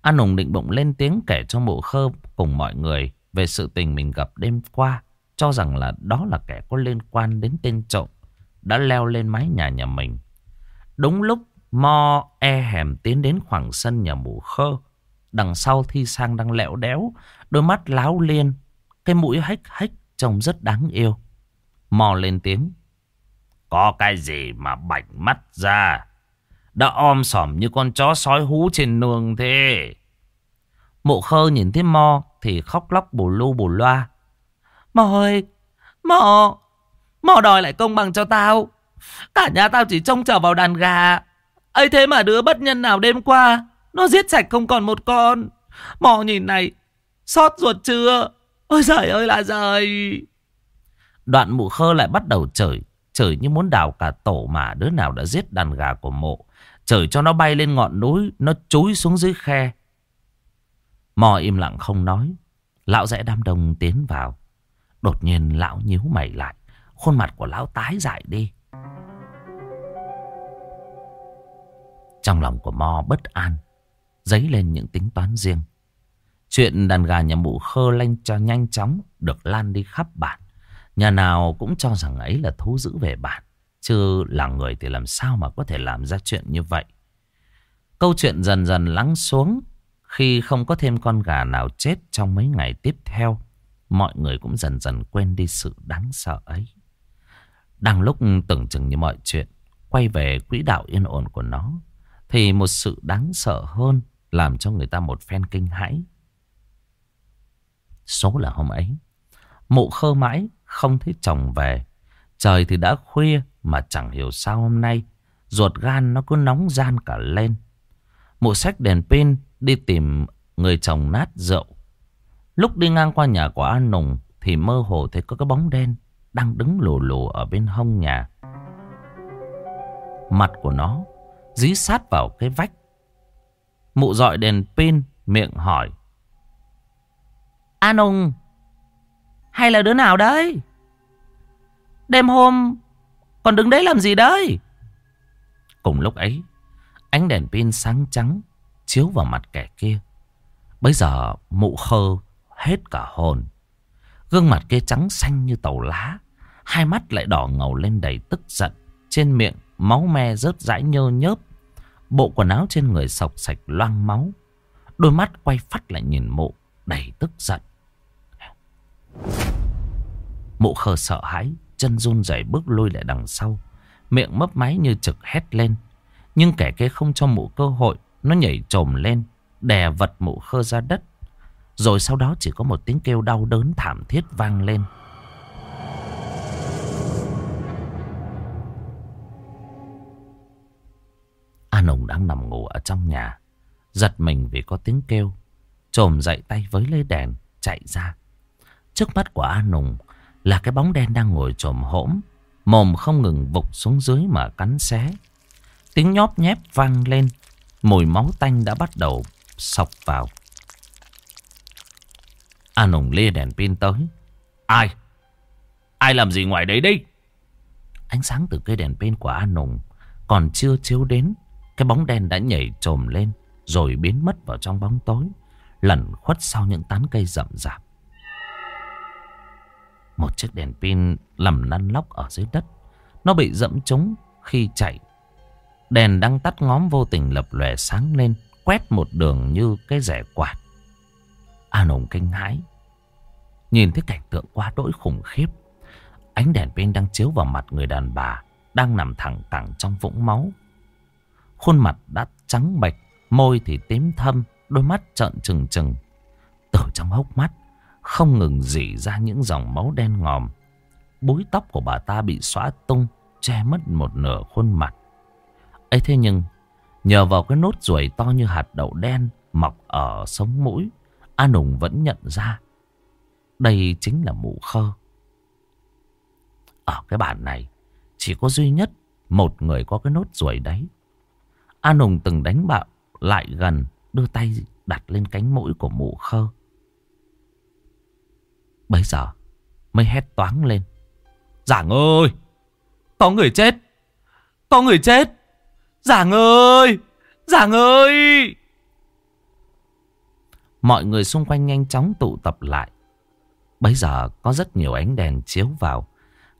An Hùng định bụng lên tiếng kể cho mụ khơ cùng mọi người về sự tình mình gặp đêm qua. Cho rằng là đó là kẻ có liên quan đến tên trộm đã leo lên mái nhà nhà mình. Đúng lúc Mo e hẻm tiến đến khoảng sân nhà mụ khơ. Đằng sau Thi Sang đang lẹo đéo, đôi mắt láo liên, cái mũi hách hách trông rất đáng yêu. Mò lên tiếng. Có cái gì mà bảnh mắt ra? Đã om sòm như con chó sói hú trên nương thế. Mụ khơ nhìn thấy Mo thì khóc lóc bù lu bù loa. mò ơi, mò mò đòi lại công bằng cho tao. Cả nhà tao chỉ trông chờ vào đàn gà ấy thế mà đứa bất nhân nào đêm qua nó giết sạch không còn một con. Mò nhìn này Xót ruột chưa? Ôi giời ơi là giời. Đoạn mụ khơ lại bắt đầu chửi Chửi như muốn đào cả tổ mà Đứa nào đã giết đàn gà của mộ. Chửi cho nó bay lên ngọn núi Nó chúi xuống dưới khe. Mò im lặng không nói. Lão rẽ đám đông tiến vào. Đột nhiên lão nhíu mày lại. Khuôn mặt của lão tái dại đi. Trong lòng của Mo bất an, dấy lên những tính toán riêng. Chuyện đàn gà nhà mụ khơ lanh cho nhanh chóng được lan đi khắp bản. Nhà nào cũng cho rằng ấy là thú giữ về bản. Chứ là người thì làm sao mà có thể làm ra chuyện như vậy. Câu chuyện dần dần lắng xuống. Khi không có thêm con gà nào chết trong mấy ngày tiếp theo. Mọi người cũng dần dần quên đi sự đáng sợ ấy. Đang lúc tưởng chừng như mọi chuyện, quay về quỹ đạo yên ổn của nó, thì một sự đáng sợ hơn làm cho người ta một phen kinh hãi. Số là hôm ấy, mụ khơ mãi không thấy chồng về. Trời thì đã khuya mà chẳng hiểu sao hôm nay ruột gan nó cứ nóng gian cả lên. Mụ sách đèn pin đi tìm người chồng nát rượu. Lúc đi ngang qua nhà của An Nùng thì mơ hồ thấy có cái bóng đen đang đứng lù lù ở bên hông nhà. Mặt của nó dí sát vào cái vách. Mụ dọi đèn pin, miệng hỏi. An ông, Hay là đứa nào đấy? Đêm hôm Còn đứng đấy làm gì đấy? Cùng lúc ấy Ánh đèn pin sáng trắng Chiếu vào mặt kẻ kia. Bây giờ mụ khơ hết cả hồn. Gương mặt kia trắng xanh như tàu lá Hai mắt lại đỏ ngầu lên đầy tức giận Trên miệng máu me rớt rãi nhơ nhớp. Bộ quần áo trên người sọc sạch loang máu. Đôi mắt quay phát lại nhìn mụ, Đầy tức giận. Mụ khờ sợ hãi, Chân run rẩy bước lui lại đằng sau. Miệng mấp máy như trực hét lên. Nhưng kẻ kia không cho mụ cơ hội, Nó nhảy trồm lên, Đè vật mụ khơ ra đất. Rồi sau đó chỉ có một tiếng kêu đau đớn thảm thiết vang lên. An Hùng đang nằm ngủ ở trong nhà. Giật mình vì có tiếng kêu. Trồm dậy tay với lấy đèn, Chạy ra. Trước mắt của An Hùng Là cái bóng đen đang ngồi trồm hỗm Mồm không ngừng vụt xuống dưới mà cắn xé. Tiếng nhóp nhép vang lên, Mùi máu tanh đã bắt đầu sọc vào. An Hùng lê đèn pin tới. Ai? Ai làm gì ngoài đấy đi? Ánh sáng từ cây đèn pin của An Hùng Còn chưa chiếu đến cái bóng đen đã nhảy trồm lên, Rồi biến mất vào trong bóng tối, Lẩn khuất sau những tán cây rậm rạp. Một chiếc đèn pin lầm năn lóc ở dưới đất. Nó bị dẫm trúng khi chạy. Đèn đang tắt ngóm vô tình lập lòe sáng lên, Quét một đường như cái rẻ quạt. An ổng kinh hãi. Nhìn thấy cảnh tượng quá đỗi khủng khiếp. Ánh đèn pin đang chiếu vào mặt người đàn bà Đang nằm thẳng cẳng trong vũng máu. Khuôn mặt đã trắng bệch, môi thì tím thâm, đôi mắt trợn trừng trừng. Từ trong hốc mắt, không ngừng dỉ ra những dòng máu đen ngòm. Búi tóc của bà ta bị xóa tung, che mất một nửa khuôn mặt. ấy thế nhưng, nhờ vào cái nốt ruồi to như hạt đậu đen mọc ở sống mũi, An Hùng vẫn nhận ra. Đây chính là mụ khơ. Ở cái bản này, chỉ có duy nhất một người có cái nốt ruồi đấy. An Hùng từng đánh bạo, lại gần đưa tay đặt lên cánh mũi của mụ khơ. Bây giờ mới hét toáng lên. Giảng ơi! Có người chết! Có người chết! Giảng ơi! Giảng ơi! Mọi người xung quanh nhanh chóng tụ tập lại. Bây giờ có rất nhiều ánh đèn chiếu vào.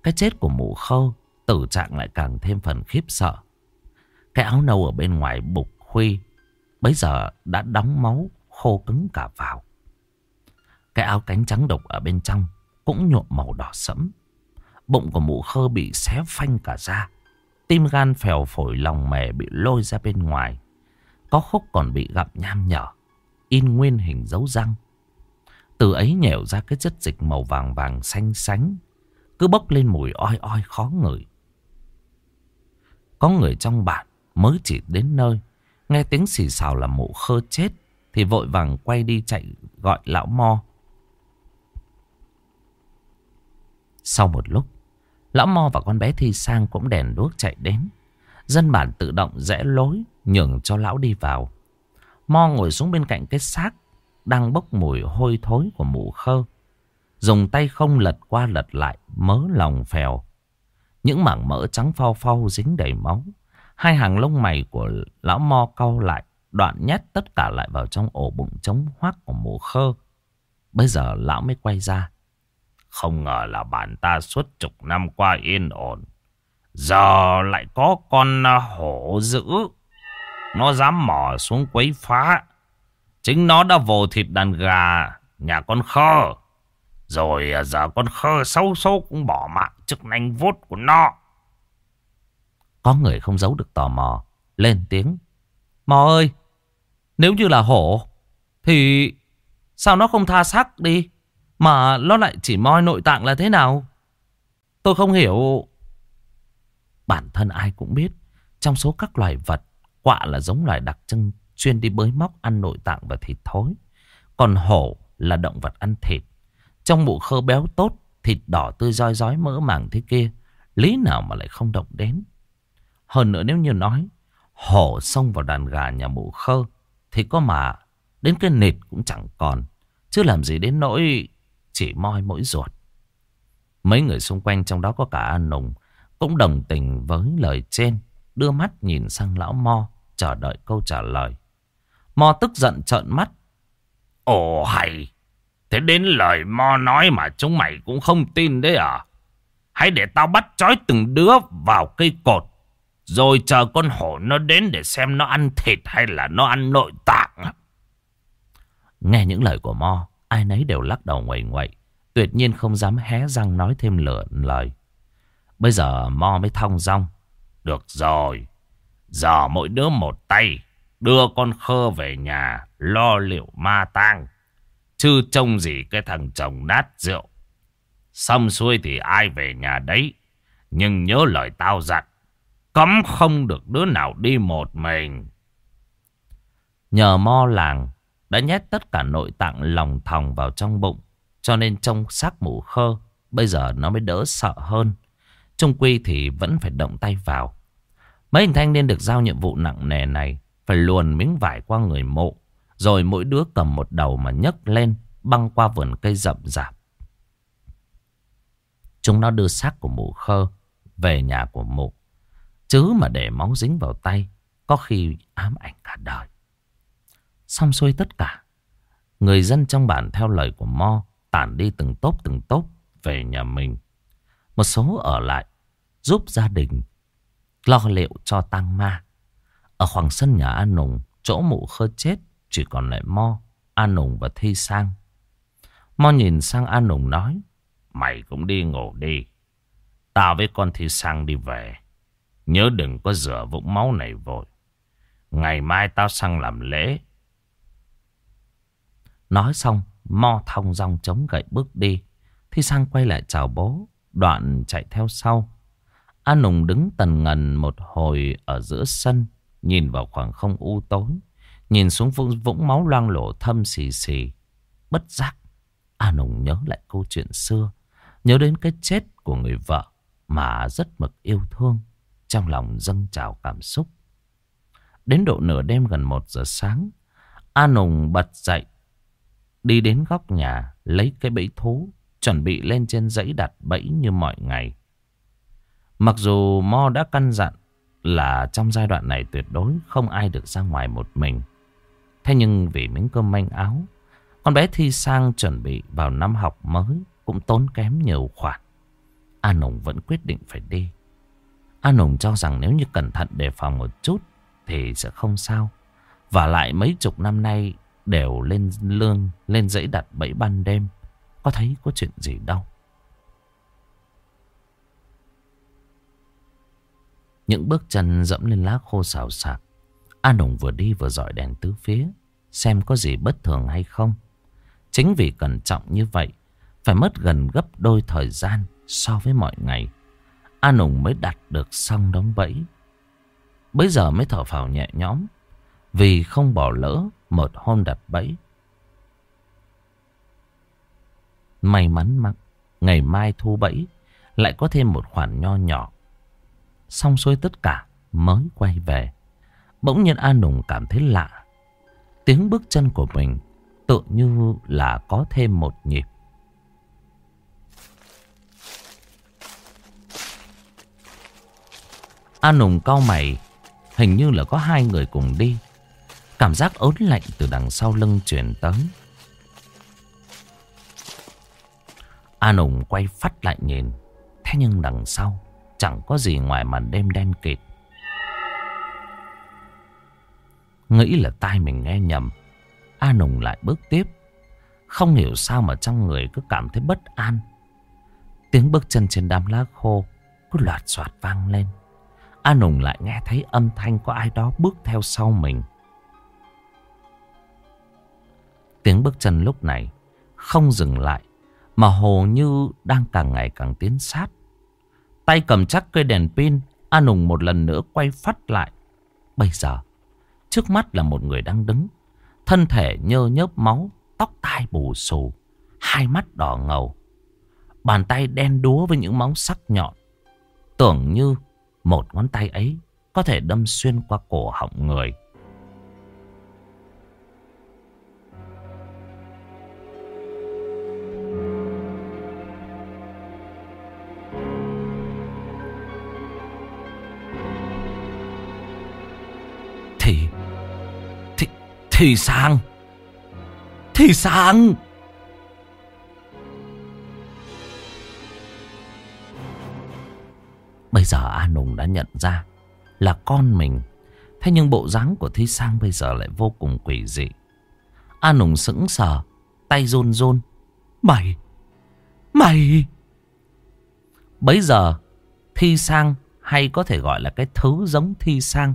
Cái chết của mụ khâu tử trạng lại càng thêm phần khiếp sợ. Cái áo nâu ở bên ngoài bục khuy, Bấy giờ đã đóng máu, khô cứng cả vào. Cái áo cánh trắng độc ở bên trong Cũng nhuộm màu đỏ sẫm. Bụng của mụ khơ bị xé phanh cả ra Tim gan phèo phổi lòng mề bị lôi ra bên ngoài. Có khúc còn bị gặm nham nhở, In nguyên hình dấu răng. Từ ấy nhẻo ra cái chất dịch màu vàng vàng xanh xánh, Cứ bốc lên mùi oi oi khó ngửi. Có người trong bản mới chỉ đến nơi. Nghe tiếng xì xào là mụ khơ chết. Thì vội vàng quay đi chạy gọi lão mo. Sau một lúc. Lão mo và con bé Thi Sang cũng đèn đuốc chạy đến. Dân bản tự động rẽ lối, nhường cho lão đi vào. Mo ngồi xuống bên cạnh cái xác, đang bốc mùi hôi thối của mụ khơ. Dùng tay không lật qua lật lại, mớ lòng phèo. Những mảng mỡ trắng phao phao dính đầy máu. Hai hàng lông mày của lão mo cau lại, đoạn nhét tất cả lại vào trong ổ bụng trống hoác của mù khơ. Bây giờ lão mới quay ra. Không ngờ là bản ta suốt chục năm qua yên ổn. Giờ lại có con à, hổ dữ. Nó dám mò xuống quấy phá. Chính nó đã vồ thịt đàn gà nhà con khơ. Rồi à, giờ con khơ xấu số cũng bỏ mạng chức nanh vốt của nó. Có người không giấu được tò mò. Lên tiếng. Mò ơi. Nếu như là hổ. Thì sao nó không tha xác đi. Mà nó lại chỉ moi nội tạng là thế nào. Tôi không hiểu. Bản thân ai cũng biết. Trong số các loài vật. Quạ là giống loài đặc trưng. Chuyên đi bới móc ăn nội tạng và thịt thối. Còn hổ là động vật ăn thịt. Trong bộ khơ béo tốt. Thịt đỏ tươi roi rói mỡ màng thế kia. Lý nào mà lại không động đến. Hơn nữa nếu như nói hổ xông vào đàn gà nhà mụ khơ thì có mà đến cái nịt cũng chẳng còn. Chứ làm gì đến nỗi chỉ moi mỗi ruột. Mấy người xung quanh trong đó có cả An Nùng cũng đồng tình với lời trên, đưa mắt nhìn sang lão Mo, chờ đợi câu trả lời. Mo tức giận trợn mắt. Ồ hay, thế đến lời Mo nói mà chúng mày cũng không tin đấy à? Hãy để tao bắt trói từng đứa vào cây cột, rồi chờ con hổ nó đến để xem nó ăn thịt hay là nó ăn nội tạng. Nghe những lời của Mo, ai nấy đều lắc đầu ngoẩy ngoậy. Tuyệt nhiên không dám hé răng nói thêm lửa lời. Bây giờ Mo mới thong dong. Được rồi. Giờ mỗi đứa một tay. Đưa con khơ về nhà. Lo liệu ma tang. Chứ trông gì cái thằng chồng nát rượu. Xong xuôi thì ai về nhà đấy. Nhưng nhớ lời tao dặn. Cấm không được đứa nào đi một mình. Nhờ mo làng đã nhét tất cả nội tạng lòng thòng vào trong bụng. Cho nên trong xác mụ khơ, Bây giờ nó mới đỡ sợ hơn Trung quy thì vẫn phải động tay vào Mấy hình thanh niên được giao nhiệm vụ nặng nề này Phải luồn miếng vải qua người mộ, Rồi mỗi đứa cầm một đầu mà nhấc lên, Băng qua vườn cây rậm rạp Chúng nó đưa xác của mụ khơ Về nhà của mụ Chứ mà để máu dính vào tay Có khi ám ảnh cả đời Xong xuôi tất cả Người dân trong bản theo lời của Mo tản đi từng tốp từng tốp về nhà mình. Một số ở lại giúp gia đình lo liệu cho tang ma. Ở khoảng sân nhà An Nùng, chỗ mụ khơ chết chỉ còn lại Mo, An Nùng và Thi Sang. Mo nhìn sang An Nùng nói, Mày cũng đi ngủ đi. Tao với con Thi Sang đi về. Nhớ đừng có rửa vũng máu này vội. Ngày mai tao sang làm lễ. Nói xong, Mo thong rong chống gậy bước đi. Thi sang quay lại chào bố. Đoạn chạy theo sau. An Nùng đứng tần ngần một hồi ở giữa sân. Nhìn vào khoảng không u tối. Nhìn xuống vũng, vũng máu loang lổ thâm xì xì. Bất giác. An Nùng nhớ lại câu chuyện xưa. Nhớ đến cái chết của người vợ. Mà rất mực yêu thương. Trong lòng dâng trào cảm xúc. Đến độ nửa đêm gần một giờ sáng. An Nùng bật dậy, Đi đến góc nhà, lấy cái bẫy thú, Chuẩn bị lên trên dãy đặt bẫy như mọi ngày Mặc dù Mo đã căn dặn Là trong giai đoạn này tuyệt đối không ai được ra ngoài một mình Thế nhưng vì miếng cơm manh áo, Con bé Thi Sang chuẩn bị vào năm học mới Cũng tốn kém nhiều khoản An Nùng vẫn quyết định phải đi An Nùng cho rằng nếu như cẩn thận đề phòng một chút Thì sẽ không sao Và lại mấy chục năm nay đều lên lương, lên dãy đặt bẫy ban đêm. Có thấy có chuyện gì đâu. Những bước chân dẫm lên lá khô xào xạc. An Đồng vừa đi vừa dọi đèn tứ phía. Xem có gì bất thường hay không. Chính vì cẩn trọng như vậy. Phải mất gần gấp đôi thời gian so với mọi ngày. An Hùng mới đặt được xong đống bẫy. Bây giờ mới thở phào nhẹ nhõm. Vì không bỏ lỡ một hôm đặt bẫy. May mắn mắc. ngày mai thu bẫy, lại có thêm một khoản nho nhỏ. Xong xuôi tất cả mới quay về. Bỗng nhiên An Nùng cảm thấy lạ. Tiếng bước chân của mình tự như là có thêm một nhịp. An Nùng cau mày, hình như là có hai người cùng đi. Cảm giác ớn lạnh từ đằng sau lưng truyền tới. An nùng quay phát lại nhìn. Thế nhưng đằng sau chẳng có gì ngoài màn đêm đen kịt. Nghĩ là tai mình nghe nhầm. An nùng lại bước tiếp. Không hiểu sao mà trong người cứ cảm thấy bất an. Tiếng bước chân trên đám lá khô cứ loạt soạt vang lên. An Nùng lại nghe thấy âm thanh có ai đó bước theo sau mình. Tiếng bước chân lúc này không dừng lại mà hồ như đang càng ngày càng tiến sát. Tay cầm chắc cây đèn pin, An Hùng một lần nữa quay phát lại. Bây giờ, trước mắt là một người đang đứng. Thân thể nhơ nhớp máu, tóc tai bù xù, hai mắt đỏ ngầu. Bàn tay đen đúa với những móng sắc nhọn. Tưởng như một ngón tay ấy có thể đâm xuyên qua cổ họng người. Thì... Thì... Thì sang... Thì sang... Bây giờ A Nùng đã nhận ra Là con mình. Thế nhưng bộ dáng của Thi Sang bây giờ lại vô cùng quỷ dị. A Nùng sững sờ, Tay run run. Mày! Mày! Bấy giờ, Thi Sang hay có thể gọi là cái thứ giống Thi Sang,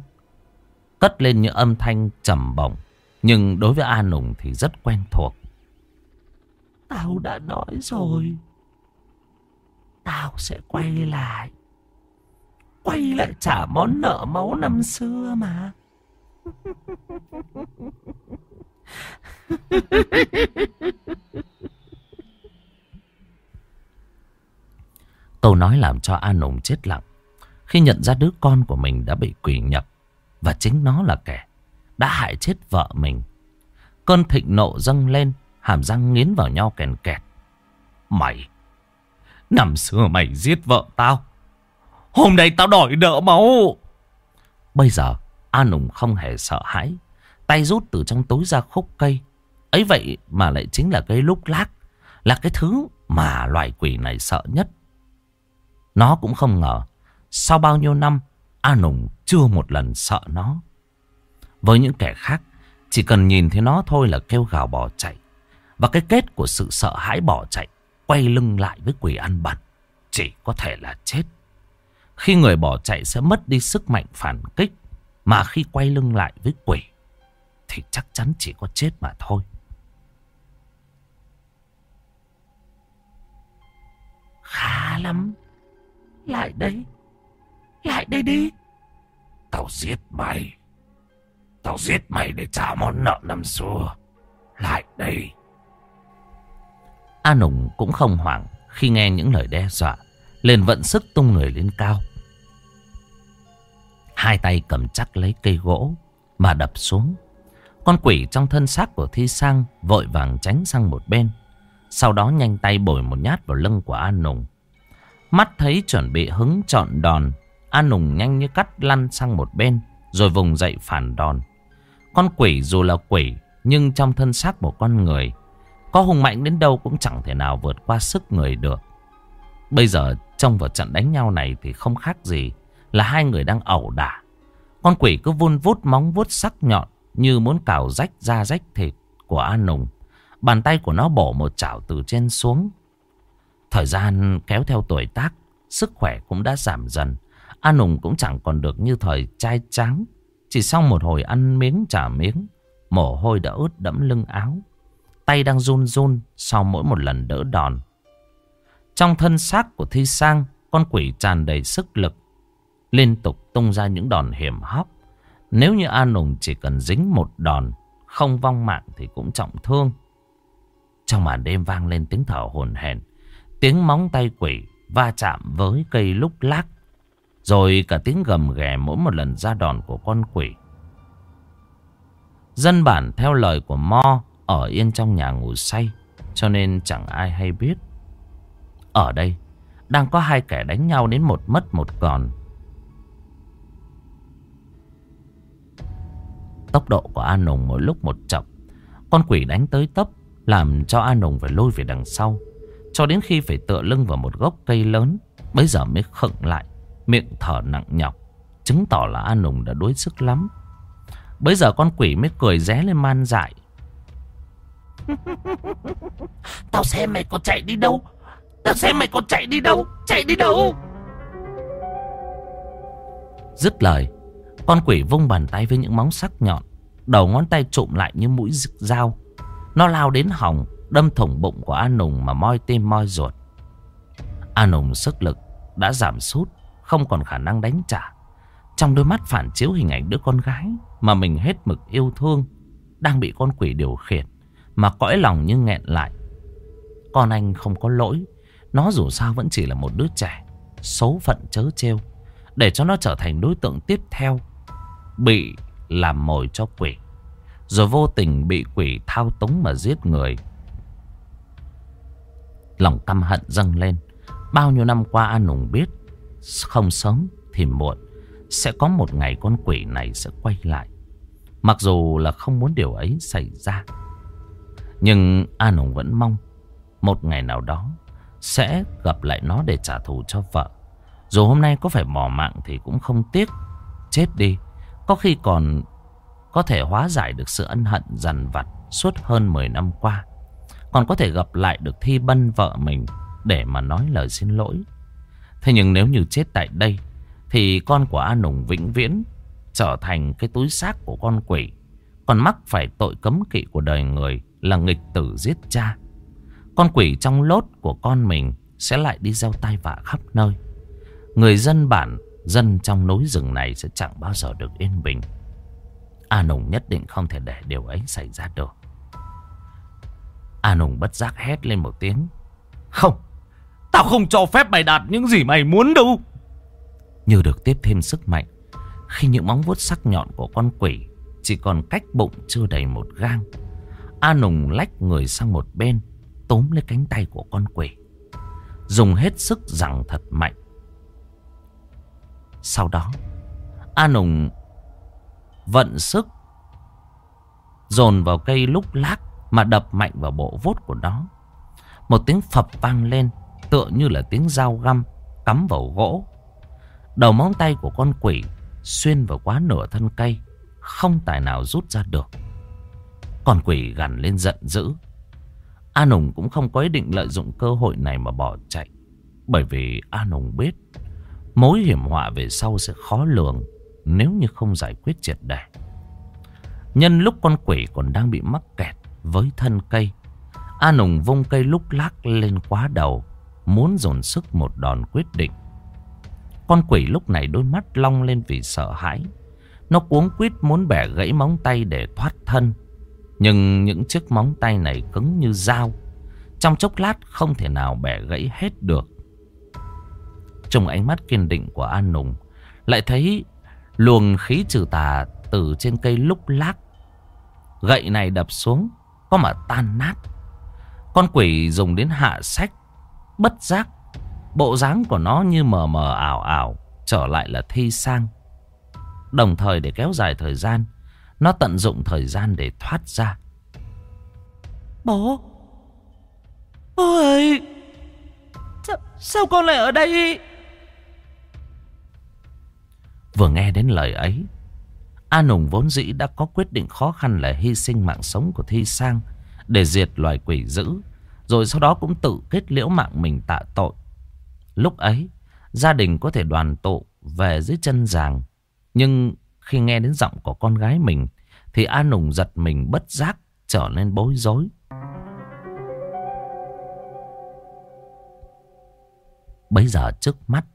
Cất lên những âm thanh trầm bổng, Nhưng đối với A Nùng thì rất quen thuộc. Tao đã nói rồi, Tao sẽ quay lại. Quay lại trả món nợ máu năm xưa mà Câu nói làm cho An Nùng chết lặng khi nhận ra đứa con của mình đã bị quỷ nhập và chính nó là kẻ đã hại chết vợ mình. Cơn thịnh nộ dâng lên, hàm răng nghiến vào nhau kèn kẹt. Mày, năm xưa mày giết vợ tao, hôm nay tao đòi nợ máu. Bây giờ, An Nùng không hề sợ hãi, tay rút từ trong túi ra khúc cây. Ấy vậy mà lại chính là cây lúc lác, là cái thứ mà loài quỷ này sợ nhất. Nó cũng không ngờ sau bao nhiêu năm An Nùng chưa một lần sợ nó Với những kẻ khác Chỉ cần nhìn thấy nó thôi là kêu gào bỏ chạy Và cái kết của sự sợ hãi bỏ chạy Quay lưng lại với quỷ ăn bẩn Chỉ có thể là chết khi người bỏ chạy sẽ mất đi sức mạnh phản kích, Mà khi quay lưng lại với quỷ Thì chắc chắn chỉ có chết mà thôi Khá lắm Lại đây lại đây đi. Tao giết mày. Tao giết mày để trả món nợ năm xưa. Lại đây. A Nùng cũng không hoảng khi nghe những lời đe dọa. Liền vận sức tung người lên cao. Hai tay cầm chắc lấy cây gỗ mà đập xuống. Con quỷ trong thân xác của Thi Sang vội vàng tránh sang một bên. Sau đó nhanh tay bồi một nhát vào lưng của An Nùng. Mắt thấy chuẩn bị hứng trọn đòn An Nùng nhanh như cắt lăn sang một bên, Rồi vùng dậy phản đòn Con quỷ dù là quỷ, Nhưng trong thân xác một con người, Có hùng mạnh đến đâu cũng chẳng thể nào vượt qua sức người được Bây giờ trong vào trận đánh nhau này Thì không khác gì là hai người đang ẩu đả Con quỷ cứ vun vút móng vuốt sắc nhọn Như muốn cào rách da rách thịt của An Nùng Bàn tay của nó bổ một chảo từ trên xuống Thời gian kéo theo tuổi tác Sức khỏe cũng đã giảm dần An Nùng cũng chẳng còn được như thời trai trắng. Chỉ sau một hồi ăn miếng trả miếng, mồ hôi đã ướt đẫm lưng áo. Tay đang run run sau mỗi một lần đỡ đòn. Trong thân xác của Thi Sang, con quỷ tràn đầy sức lực. Liên tục tung ra những đòn hiểm hóc. Nếu như An Nùng chỉ cần dính một đòn, không vong mạng thì cũng trọng thương. Trong màn đêm vang lên tiếng thở hồn hển, tiếng móng tay quỷ va chạm với cây lúc lác rồi cả tiếng gầm ghè mỗi một lần ra đòn của con quỷ. Dân bản theo lời của Mo ở yên trong nhà ngủ say. Cho nên chẳng ai hay biết. Ở đây đang có hai kẻ đánh nhau đến một mất một còn. Tốc độ của An Nùng mỗi lúc một chậm. Con quỷ đánh tới tấp, làm cho An Nùng phải lôi về đằng sau. Cho đến khi phải tựa lưng vào một gốc cây lớn. Bây giờ mới khựng lại, Miệng thở nặng nhọc, Chứng tỏ là An Nùng đã đuối sức lắm Bây giờ con quỷ mới cười ré lên man dại <laughs> Tao xem mày có chạy đi đâu Tao xem mày có chạy đi đâu Chạy đi đâu Dứt lời con quỷ vung bàn tay với những móng sắc nhọn Đầu ngón tay trụm lại như mũi dao Nó lao đến hỏng Đâm thủng bụng của An Nùng mà moi tim moi ruột An Nùng sức lực đã giảm sút không còn khả năng đánh trả. Trong đôi mắt phản chiếu hình ảnh đứa con gái mà mình hết mực yêu thương đang bị con quỷ điều khiển mà cõi lòng như nghẹn lại. Con anh không có lỗi, nó dù sao vẫn chỉ là một đứa trẻ, số phận chớ trêu, để cho nó trở thành đối tượng tiếp theo, bị làm mồi cho quỷ, rồi vô tình bị quỷ thao túng mà giết người. Lòng căm hận dâng lên, bao nhiêu năm qua An hùng biết không sớm thì muộn Sẽ có một ngày con quỷ này sẽ quay lại Mặc dù là không muốn điều ấy xảy ra. Nhưng An Hùng vẫn mong một ngày nào đó sẽ gặp lại nó để trả thù cho vợ. Dù hôm nay có phải bỏ mạng thì cũng không tiếc. Chết đi, có khi còn có thể hóa giải được sự ân hận dằn vặt suốt hơn 10 năm qua. Còn có thể gặp lại được Thi Bân vợ mình để mà nói lời xin lỗi. Thế nhưng nếu như chết tại đây thì con của A Nùng vĩnh viễn trở thành cái túi xác của con quỷ. Còn mắc phải tội cấm kỵ của đời người là nghịch tử giết cha. Con quỷ trong lốt của con mình sẽ lại đi gieo tai vạ khắp nơi. Người dân bản, dân trong núi rừng này sẽ chẳng bao giờ được yên bình. A Nùng nhất định không thể để điều ấy xảy ra được. A Nùng bất giác hét lên một tiếng. Không, tao không cho phép mày đạt những gì mày muốn đâu. Như được tiếp thêm sức mạnh. Khi những móng vuốt sắc nhọn của con quỷ chỉ còn cách bụng chưa đầy một gang. A Nùng lách người sang một bên, tóm lấy cánh tay của con quỷ. Dùng hết sức rằng thật mạnh. Sau đó, A Nùng vận sức dồn vào cây lúc lác mà đập mạnh vào bộ vốt của nó. Một tiếng phập vang lên tựa như là tiếng dao găm cắm vào gỗ. Đầu móng tay của con quỷ xuyên vào quá nửa thân cây, không tài nào rút ra được. Con quỷ gằn lên giận dữ. A Nùng cũng không có ý định lợi dụng cơ hội này mà bỏ chạy. Bởi vì A Nùng biết mối hiểm họa về sau sẽ khó lường nếu như không giải quyết triệt để. Nhân lúc con quỷ còn đang bị mắc kẹt với thân cây, A Nùng vung cây lúc lắc lên quá đầu, muốn dồn sức một đòn quyết định. Con quỷ lúc này đôi mắt long lên vì sợ hãi. Nó cuống quýt muốn bẻ gãy móng tay để thoát thân. Nhưng những chiếc móng tay này cứng như dao. Trong chốc lát không thể nào bẻ gãy hết được. Trong ánh mắt kiên định của An Nùng, lại thấy luồng khí trừ tà từ trên cây lúc lác. Gậy này đập xuống, có mà tan nát. Con quỷ dùng đến hạ sách, bất giác. Bộ dáng của nó như mờ mờ ảo ảo, trở lại là thi sang. Đồng thời để kéo dài thời gian, nó tận dụng thời gian để thoát ra. Bố! Bố ơi! Sao, sao con lại ở đây? Vừa nghe đến lời ấy, A Nùng vốn dĩ đã có quyết định khó khăn là hy sinh mạng sống của Thi Sang để diệt loài quỷ dữ, rồi sau đó cũng tự kết liễu mạng mình tạ tội. Lúc ấy, gia đình có thể đoàn tụ về dưới chân giàng, nhưng khi nghe đến giọng của con gái mình, thì A Nùng giật mình bất giác trở nên bối rối. Bây giờ trước mắt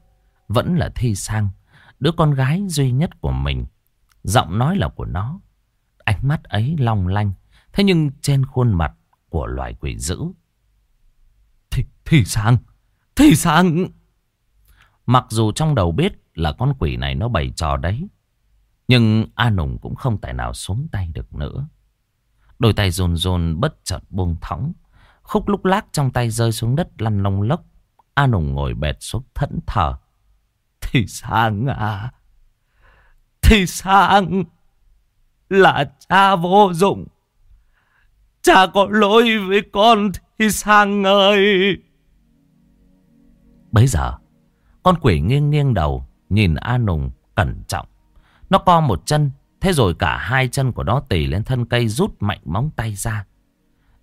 vẫn là Thi Sang, đứa con gái duy nhất của mình. Giọng nói là của nó. Ánh mắt ấy long lanh. Thế nhưng trên khuôn mặt của loài quỷ dữ. Thì, thì sang, thì sang. Mặc dù trong đầu biết là con quỷ này nó bày trò đấy. Nhưng A Nùng cũng không tài nào xuống tay được nữa. Đôi tay rồn rồn bất chợt buông thõng. Khúc lúc lác trong tay rơi xuống đất lăn lông lốc. A Nùng ngồi bệt xuống thẫn thờ. Thì sang à. Thì sang. Là cha vô dụng. Cha có lỗi với con thì sang ơi. Bây giờ, con quỷ nghiêng nghiêng đầu, nhìn A Nùng cẩn trọng. Nó co một chân, thế rồi cả hai chân của nó tỉ lên thân cây rút mạnh móng tay ra.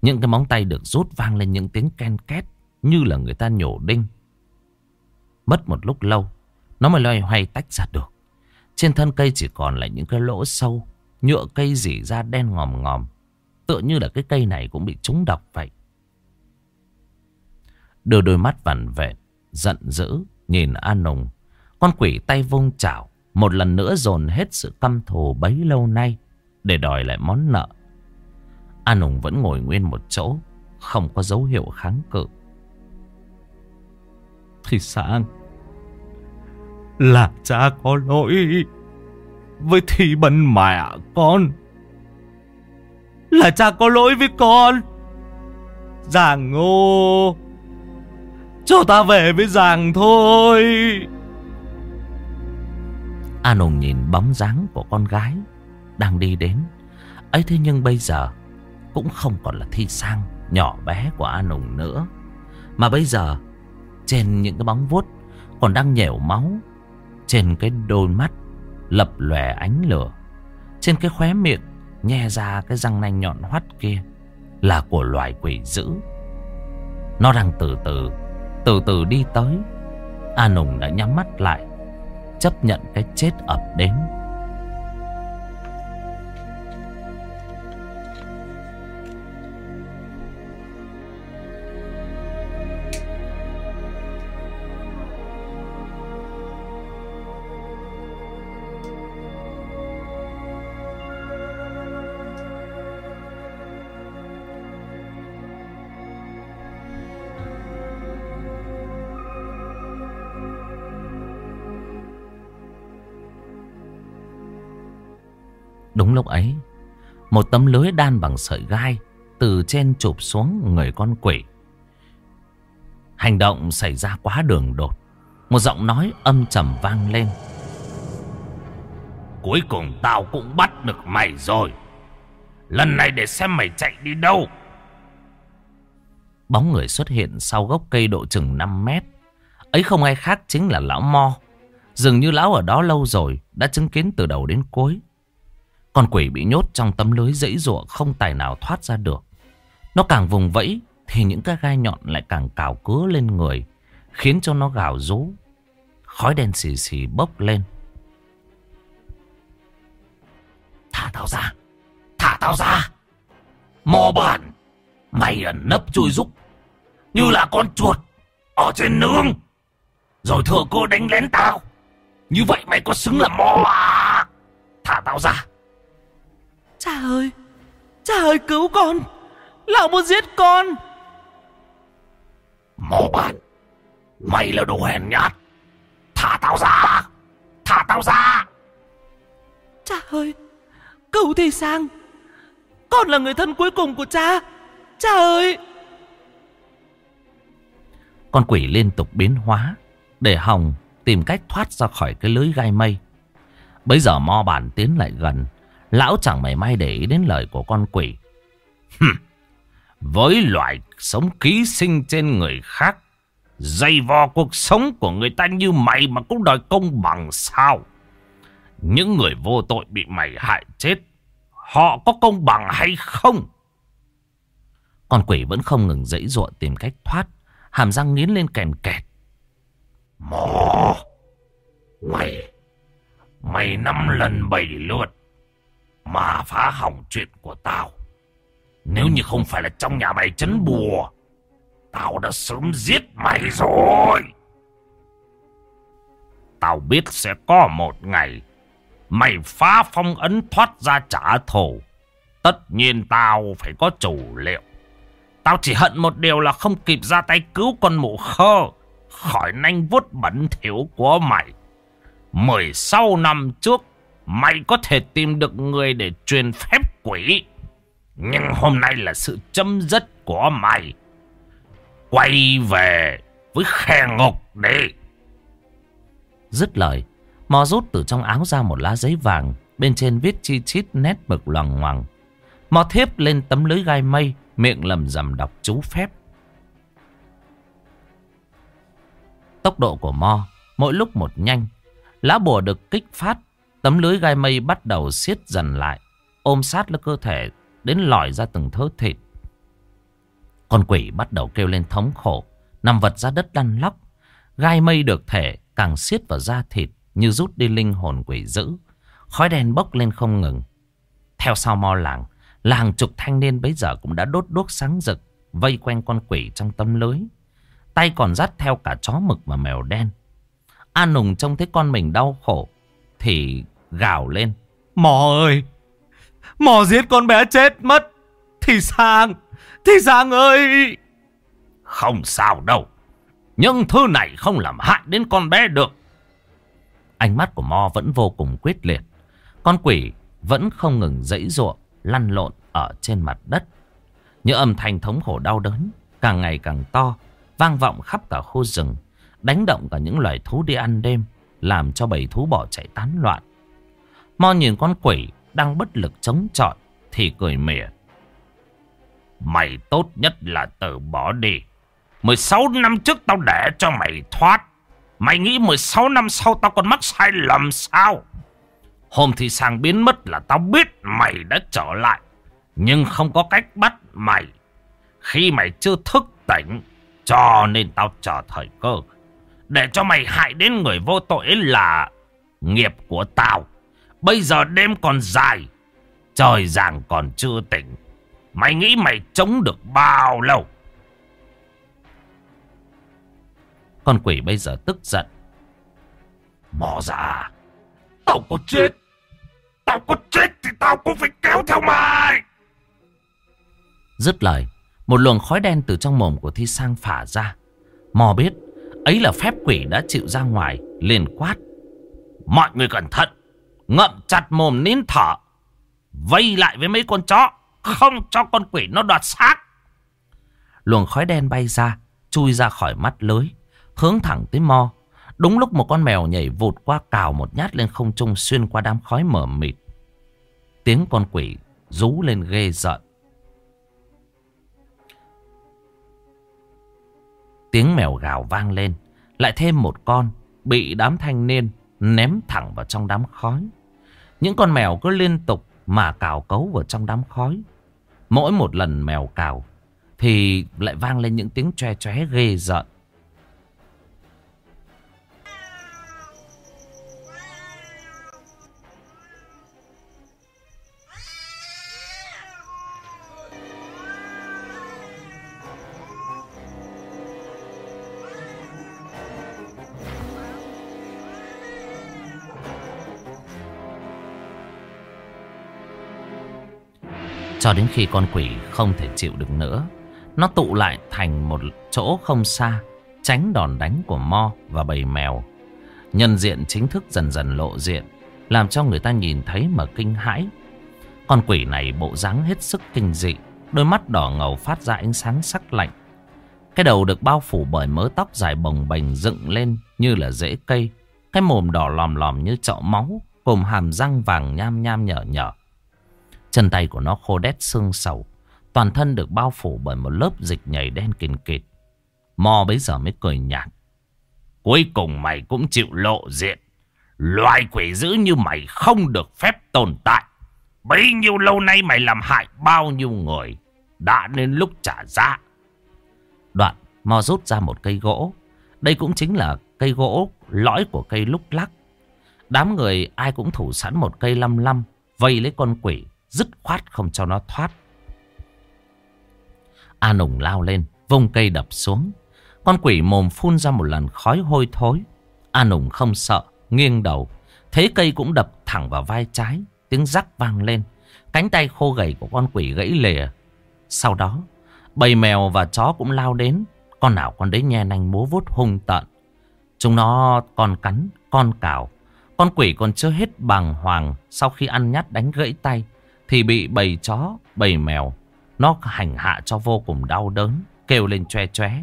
Những cái móng tay được rút vang lên những tiếng ken két như là người ta nhổ đinh. Mất một lúc lâu, nó mới loay hoay tách ra được. Trên thân cây chỉ còn lại những cái lỗ sâu, nhựa cây rỉ ra đen ngòm ngòm. Tựa như là cái cây này cũng bị trúng độc vậy. Đưa đôi mắt vằn vẹn, giận dữ, nhìn An Nùng. Con quỷ tay vung chảo, một lần nữa dồn hết sự căm thù bấy lâu nay để đòi lại món nợ. An Nùng vẫn ngồi nguyên một chỗ, không có dấu hiệu kháng cự. Thì sang là cha có lỗi với Thi Bân mẹ con. Là cha có lỗi với con. Giàng ngô. Cho ta về với Giàng thôi. An Nùng nhìn bóng dáng của con gái. đang đi đến. ấy thế nhưng bây giờ cũng không còn là thi sang, nhỏ bé của An Nùng nữa. Mà bây giờ trên những cái bóng vuốt còn đang nhẻo máu. Trên cái đôi mắt lập lòe ánh lửa. Trên cái khóe miệng nhe ra cái răng nanh nhọn hoắt kia là của loài quỷ dữ. Nó đang từ từ, từ từ đi tới. A Nùng đã nhắm mắt lại, chấp nhận cái chết ập đến. Đúng lúc ấy, một tấm lưới đan bằng sợi gai từ trên chụp xuống người con quỷ. Hành động xảy ra quá đường đột. Một giọng nói âm trầm vang lên. Cuối cùng tao cũng bắt được mày rồi. Lần này để xem mày chạy đi đâu. Bóng người xuất hiện sau gốc cây độ chừng 5 mét. Ấy không ai khác chính là lão Mo. Dường như lão ở đó lâu rồi, đã chứng kiến từ đầu đến cuối. Con quỷ bị nhốt trong tấm lưới dãy ruộng không tài nào thoát ra được. Nó càng vùng vẫy thì những cái gai nhọn lại càng cào cứa lên người, khiến cho nó gào rú. Khói đen xì xì bốc lên. Thả tao ra! Thả tao ra! Mò bản! Mày ẩn nấp chui rúc như là con chuột ở trên nương. Rồi thừa cô đánh lén tao. Như vậy mày có xứng là mò à? Thả tao ra! Cha ơi Cha ơi cứu con Lão muốn giết con. Mô bạn Mày là đồ hèn nhát. Thả tao ra Thả tao ra. Cha ơi Cầu thì sang. Con là người thân cuối cùng của cha. Cha ơi. Con quỷ liên tục biến hóa Để Hồng tìm cách thoát ra khỏi cái lưới gai mây. Bây giờ mo bản tiến lại gần Lão chẳng mảy may để ý đến lời của con quỷ. Với loại sống ký sinh trên người khác, dây vò cuộc sống của người ta như mày mà cũng đòi công bằng sao? Những người vô tội bị mày hại chết, họ có công bằng hay không? Con quỷ vẫn không ngừng dãy ruộng tìm cách thoát, hàm răng nghiến lên kèn kẹt. Mò, mày, mày năm lần bảy lượt mà phá hỏng chuyện của tao. Nếu như không phải là trong nhà mày chấn bùa, tao đã sớm giết mày rồi. Tao biết sẽ có một ngày mày phá phong ấn thoát ra trả thù. Tất nhiên tao phải có chủ liệu. Tao chỉ hận một điều là không kịp ra tay cứu con mụ khơ khỏi nanh vuốt bẩn thỉu của mày. Mười sáu năm trước, Mày có thể tìm được người để truyền phép quỷ. Nhưng hôm nay là sự chấm dứt của mày. Quay về với khe ngục đi. Dứt lời, Mò rút từ trong áo ra một lá giấy vàng. Bên trên viết chi chít nét mực loằng ngoằng. Mò thiếp lên tấm lưới gai mây, miệng lầm rầm đọc chú phép. Tốc độ của Mo mỗi lúc một nhanh. Lá bùa được kích phát Tấm lưới gai mây bắt đầu siết dần lại, ôm sát lấy cơ thể, đến lòi ra từng thớ thịt. Con quỷ bắt đầu kêu lên thống khổ, nằm vật ra đất lăn lóc. Gai mây được thể càng siết vào da thịt như rút đi linh hồn quỷ dữ. Khói đen bốc lên không ngừng. Theo sau mo làng, là hàng chục thanh niên bấy giờ cũng đã đốt đuốc sáng rực, vây quanh con quỷ trong tấm lưới. Tay còn dắt theo cả chó mực và mèo đen. An Nùng trông thấy con mình đau khổ, thì gào lên. Mò ơi! Mò giết con bé chết mất! Thì sang! Thì sang ơi! Không sao đâu. Nhưng thứ này không làm hại đến con bé được. Ánh mắt của Mo vẫn vô cùng quyết liệt. Con quỷ vẫn không ngừng dãy ruộng, lăn lộn ở trên mặt đất. Những âm thanh thống khổ đau đớn, càng ngày càng to, vang vọng khắp cả khu rừng, đánh động cả những loài thú đi ăn đêm, làm cho bầy thú bỏ chạy tán loạn. Mo nhìn con quỷ đang bất lực chống chọi thì cười mỉa. Mày tốt nhất là từ bỏ đi. 16 năm trước tao để cho mày thoát. Mày nghĩ 16 năm sau tao còn mắc sai lầm sao? Hôm thì sang biến mất là tao biết mày đã trở lại. Nhưng không có cách bắt mày. Khi mày chưa thức tỉnh. Cho nên tao chờ thời cơ. Để cho mày hại đến người vô tội là nghiệp của tao. Bây giờ đêm còn dài. Trời giàng còn chưa tỉnh. Mày nghĩ mày chống được bao lâu? Con quỷ bây giờ tức giận. Mò ra. Tao có chết. Tao có chết thì tao cũng phải kéo theo mày. Dứt lời. Một luồng khói đen từ trong mồm của Thi Sang phả ra. Mò biết. Ấy là phép quỷ đã chịu ra ngoài. liền quát. Mọi người cẩn thận. Ngậm chặt mồm nín thở. Vây lại với mấy con chó. Không cho con quỷ nó đoạt xác. Luồng khói đen bay ra. Chui ra khỏi mắt lưới. Hướng thẳng tới mo. Đúng lúc một con mèo nhảy vụt qua cào một nhát lên không trung xuyên qua đám khói mờ mịt. Tiếng con quỷ rú lên ghê giận. Tiếng mèo gào vang lên. Lại thêm một con bị đám thanh niên ném thẳng vào trong đám khói. Những con mèo cứ liên tục mà cào cấu vào trong đám khói. Mỗi một lần mèo cào thì lại vang lên những tiếng tre tre ghê rợn. Cho đến khi con quỷ không thể chịu được nữa. Nó tụ lại thành một chỗ không xa, Tránh đòn đánh của Mo và bầy mèo. Nhân diện chính thức dần dần lộ diện, Làm cho người ta nhìn thấy mà kinh hãi. Con quỷ này bộ dáng hết sức kinh dị, Đôi mắt đỏ ngầu phát ra ánh sáng sắc lạnh. Cái đầu được bao phủ bởi mớ tóc dài bồng bềnh dựng lên như là rễ cây. Cái mồm đỏ lòm lòm như chậu máu, Cùng hàm răng vàng nham nham nhở nhở. Chân tay của nó khô đét xương sầu. Toàn thân được bao phủ bởi một lớp dịch nhảy đen kìn kịt. Mò bấy giờ mới cười nhạt. Cuối cùng mày cũng chịu lộ diện. Loài quỷ dữ như mày không được phép tồn tại. Bấy nhiêu lâu nay mày làm hại bao nhiêu người. Đã đến lúc trả giá. Đoạn Mò rút ra một cây gỗ. Đây cũng chính là cây gỗ lõi của cây lúc lắc. Đám người ai cũng thủ sẵn một cây lăm lăm. Vây lấy con quỷ dứt khoát không cho nó thoát. A nùng lao lên, vung cây đập xuống. Con quỷ mồm phun ra một lần khói hôi thối. A nùng không sợ, nghiêng đầu. Thế cây cũng đập thẳng vào vai trái, tiếng rắc vang lên. Cánh tay khô gầy của con quỷ gãy lìa. Sau đó, bầy mèo và chó cũng lao đến. Con nào con đấy nhe nanh múa vuốt hung tận. Chúng nó còn cắn, con cào. Con quỷ còn chưa hết bàng hoàng sau khi ăn nhát đánh gãy tay. Thì bị bầy chó, bầy mèo. Nó hành hạ cho vô cùng đau đớn Kêu lên choe choé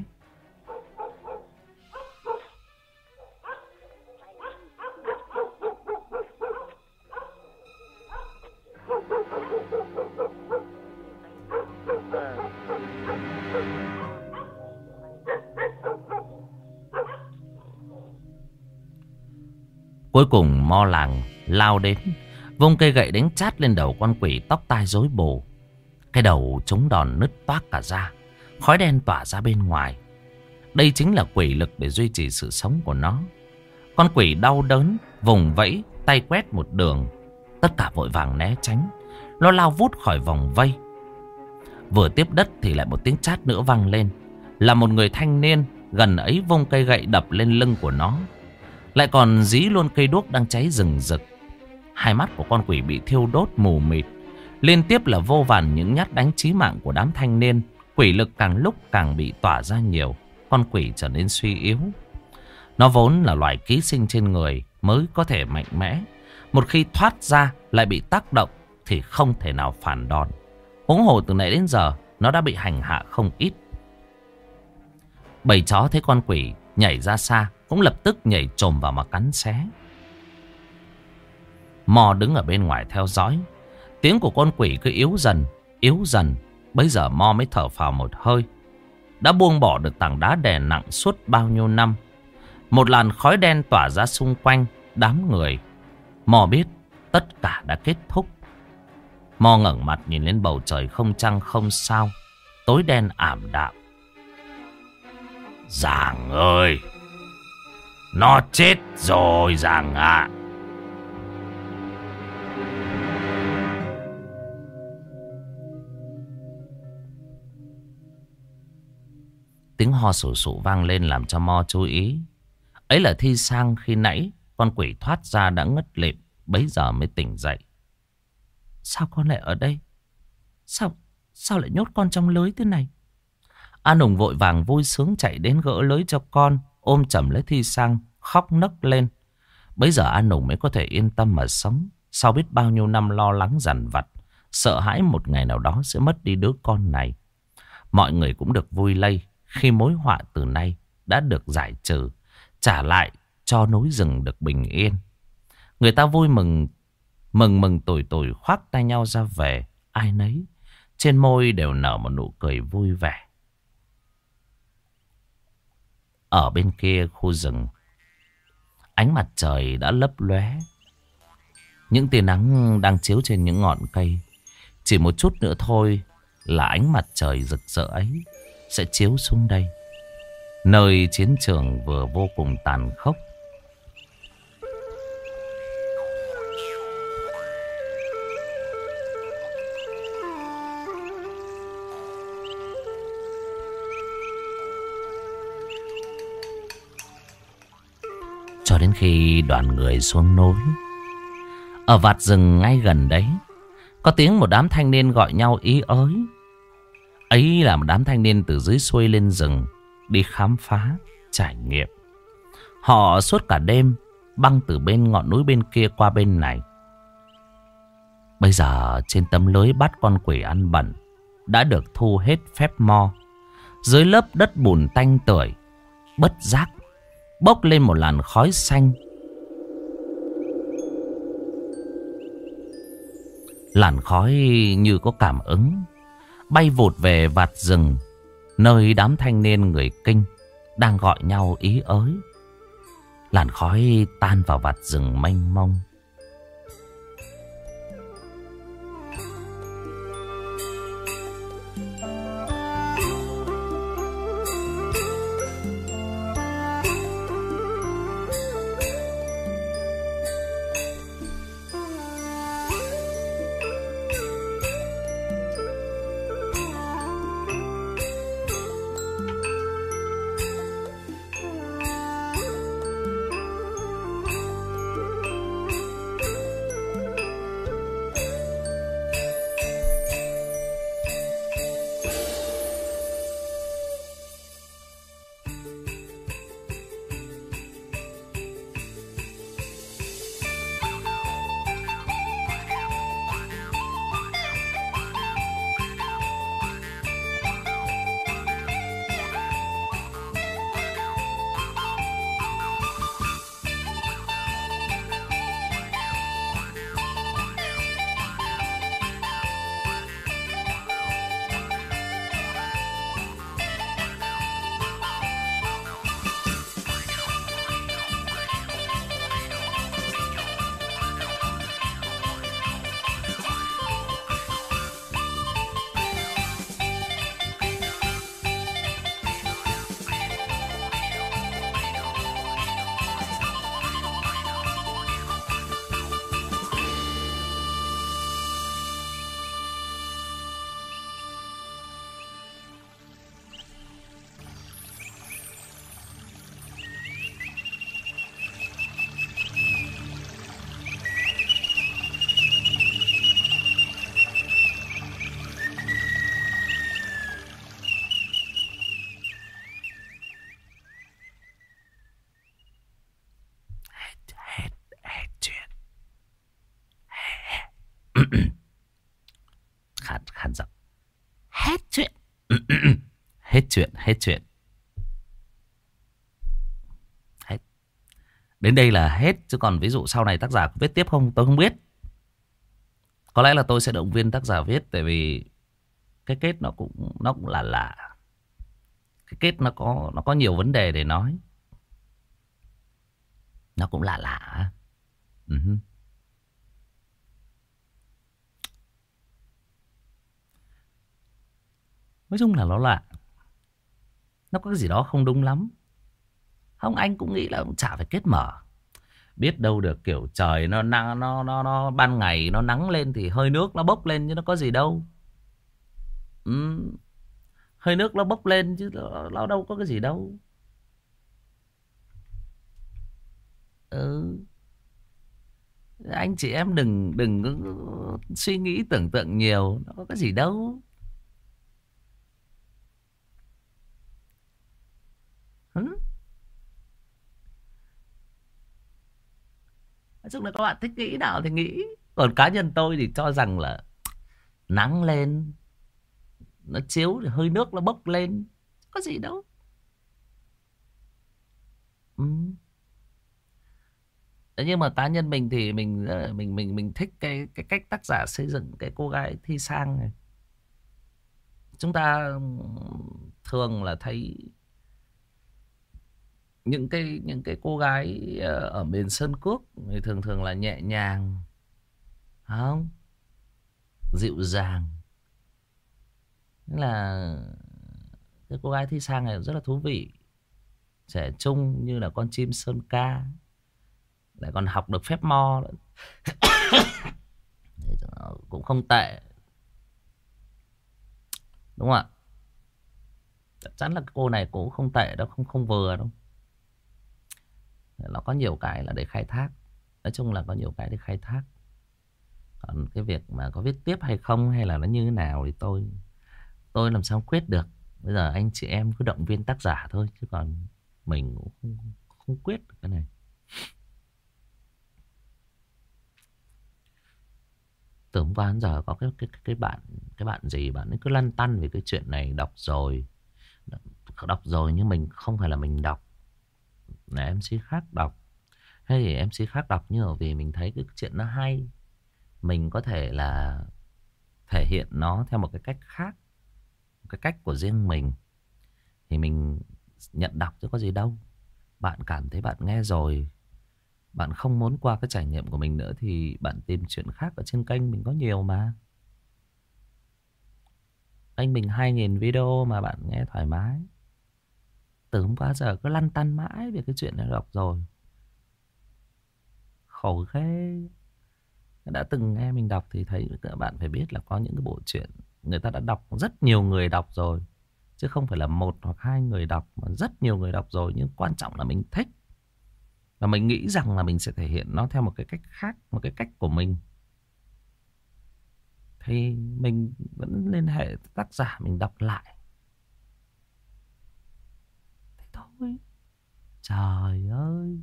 Cuối cùng mo làng lao đến. Vung cây gậy đánh chát lên đầu con quỷ tóc tai rối bù. Cái đầu chống đòn nứt toác cả ra. Khói đen tỏa ra bên ngoài. Đây chính là quỷ lực để duy trì sự sống của nó. Con quỷ đau đớn, vùng vẫy, tay quét một đường. Tất cả vội vàng né tránh. Nó lao vút khỏi vòng vây. Vừa tiếp đất thì lại một tiếng chát nữa vang lên. Là một người thanh niên gần ấy vung cây gậy đập lên lưng của nó. Lại còn dí luôn cây đuốc đang cháy rừng rực. Hai mắt của con quỷ bị thiêu đốt mù mịt. Liên tiếp là vô vàn những nhát đánh chí mạng của đám thanh niên. Quỷ lực càng lúc càng bị tỏa ra nhiều. Con quỷ trở nên suy yếu. Nó vốn là loài ký sinh trên người, mới có thể mạnh mẽ. Một khi thoát ra, lại bị tác động, thì không thể nào phản đòn. Huống hồ từ nãy đến giờ, nó đã bị hành hạ không ít. Bầy chó thấy con quỷ nhảy ra xa, cũng lập tức nhảy trồm vào mà cắn xé. Mò đứng ở bên ngoài theo dõi. Tiếng của con quỷ cứ yếu dần, yếu dần. Bây giờ Mo mới thở phào một hơi. Đã buông bỏ được tảng đá đè nặng suốt bao nhiêu năm. Một làn khói đen tỏa ra xung quanh đám người. Mò biết tất cả đã kết thúc. Mo ngẩng mặt nhìn lên bầu trời không trăng không sao. Tối đen ảm đạm. Giàng ơi! Nó chết rồi Giàng ạ! Tiếng ho sủ sụ vang lên làm cho Mo chú ý. Ấy là Thi Sang khi nãy, con quỷ thoát ra đã ngất lịm. Bấy giờ mới tỉnh dậy. Sao con lại ở đây? Sao sao lại nhốt con trong lưới thế này? An Hùng vội vàng vui sướng chạy đến gỡ lưới cho con. Ôm chầm lấy Thi Sang, khóc nấc lên. Bấy giờ An Hùng mới có thể yên tâm mà sống. Sau biết bao nhiêu năm lo lắng dằn vặt. Sợ hãi một ngày nào đó sẽ mất đi đứa con này. Mọi người cũng được vui lây khi mối họa từ nay đã được giải trừ, trả lại cho núi rừng được bình yên. Người ta vui mừng, mừng mừng tuổi tuổi khoác tay nhau ra về, ai nấy, trên môi đều nở một nụ cười vui vẻ. Ở bên kia khu rừng, ánh mặt trời đã lấp lóe. Những tia nắng đang chiếu trên những ngọn cây. Chỉ một chút nữa thôi là ánh mặt trời rực rỡ ấy sẽ chiếu xuống đây. Nơi chiến trường vừa vô cùng tàn khốc. Cho đến khi đoàn người xuống núi. Ở vạt rừng ngay gần đấy, có tiếng một đám thanh niên gọi nhau ý ới. Ấy là một đám thanh niên từ dưới xuôi lên rừng đi khám phá, trải nghiệm. Họ suốt cả đêm băng từ bên ngọn núi bên kia qua bên này. Bây giờ trên tấm lưới bắt con quỷ ăn bẩn đã được thu hết phép mo. Dưới lớp đất bùn tanh tưởi, bất giác, bốc lên một làn khói xanh. Làn khói như có cảm ứng bay vụt về vạt rừng, nơi đám thanh niên người kinh đang gọi nhau ý ới. Làn khói tan vào vạt rừng mênh mông. Chuyện, hết chuyện. Hết. Đến đây là hết, chứ còn ví dụ sau này tác giả có viết tiếp không, tôi không biết. Có lẽ là tôi sẽ động viên tác giả viết, Tại vì cái kết nó cũng nó cũng là lạ. Cái kết nó có nó có nhiều vấn đề để nói. Nó cũng lạ lạ. Ừ uh -huh. Nói chung là nó lạ. Nó có cái gì đó không đúng lắm Không anh cũng nghĩ là chả phải kết mở biết đâu được kiểu trời nó nó nó nó, nó ban ngày nó nắng lên thì hơi nước nó bốc lên chứ nó có gì đâu ừ. hơi nước nó bốc lên chứ nó đâu có cái gì đâu ừ. anh chị em đừng đừng suy nghĩ tưởng tượng nhiều nó có cái gì đâu ừ. nói chung là các bạn thích nghĩ nào thì nghĩ còn cá nhân tôi thì cho rằng là nắng lên, nó chiếu thì hơi nước nó bốc lên có gì đâu ừ. nhưng mà cá nhân mình thì mình ờ, mình mình mình thích cái cái cách tác giả xây dựng cái cô gái thi sang này chúng ta thường là thấy những cái những cái cô gái ờ, ở miền sơn cước thì thường thường là nhẹ nhàng không? Dịu dàng. Nghĩa là cái cô gái thi sang này rất là thú vị. Trẻ trung như là con chim sơn ca. Lại còn học được phép mo <coughs> cũng không tệ. Đúng không ạ? Chắc chắn là cô này cũng không tệ đâu, không không vừa đâu nó có nhiều cái là để khai thác. Nói chung là có nhiều cái để khai thác. Còn cái việc mà có viết tiếp hay không hay là nó như thế nào thì tôi tôi làm sao quyết được. Bây giờ anh chị em cứ động viên tác giả thôi chứ còn mình cũng không, không quyết được cái này. Từ hôm qua đến giờ có cái cái cái bạn cái bạn gì bạn ấy cứ lăn tăn về cái chuyện này đọc rồi. Đọc rồi nhưng mình không phải là mình đọc để MC khác đọc. Hay thì MC khác đọc nhưng mà vì mình thấy cái chuyện nó hay. Mình có thể là thể hiện nó theo một cái cách khác, một cái cách của riêng mình. Thì mình nhận đọc chứ có gì đâu. Bạn cảm thấy bạn nghe rồi, bạn không muốn qua cái trải nghiệm của mình nữa thì bạn tìm chuyện khác ở trên kênh mình có nhiều mà. Anh mình 2.000 video mà bạn nghe thoải mái từ hôm qua giờ cứ lăn tăn mãi về cái chuyện này đọc rồi. Khổ ghê. Đã từng nghe mình đọc thì thấy các bạn phải biết là có những cái bộ truyện người ta đã đọc rất nhiều người đọc rồi. Chứ không phải là một hoặc hai người đọc mà rất nhiều người đọc rồi. Nhưng quan trọng là mình thích. Và mình nghĩ rằng là mình sẽ thể hiện nó theo một cái cách khác, một cái cách của mình. Thì mình vẫn liên hệ tác giả mình đọc lại. Ấy. Trời ơi.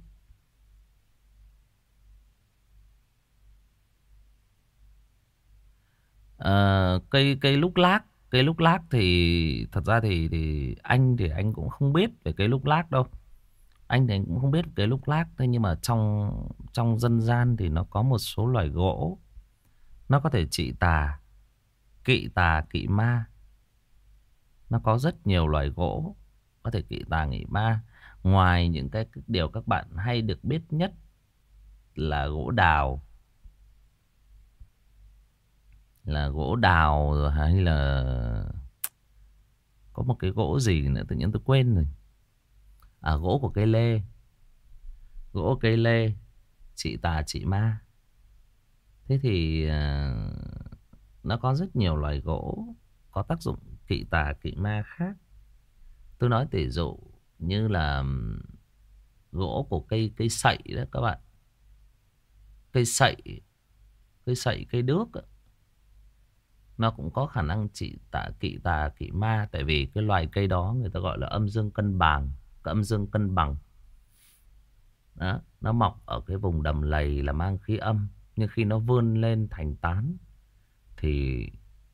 À, cây cây lúc lác cây lúc lác thì thật ra thì thì anh thì anh cũng không biết về cây lúc lác đâu. Anh thì anh cũng không biết cây lúc lác thế nhưng mà trong trong dân gian thì nó có một số loài gỗ. Nó có thể trị tà kỵ tà kỵ ma. Nó có rất nhiều loài gỗ có thể kỵ tà nghỉ ma ngoài những cái điều các bạn hay được biết nhất là gỗ đào. Là gỗ đào rồi hay là có một cái gỗ gì nữa, tự nhiên tôi quên rồi. À gỗ của cây lê. Gỗ cây lê, chị tà, chị ma. Thế thì à, nó có rất nhiều loài gỗ có tác dụng kỵ tà, kỵ ma khác. Tôi nói tỷ dụ như là gỗ của cây cây sậy đó các bạn. Cây sậy, cây sậy, cây đước đó. nó cũng có khả năng trị tà kỵ tà kỵ ma tại vì cái loài cây đó người ta gọi là âm dương cân bằng, âm dương cân bằng. Đó, nó mọc ở cái vùng đầm lầy là mang khí âm, nhưng khi nó vươn lên thành tán thì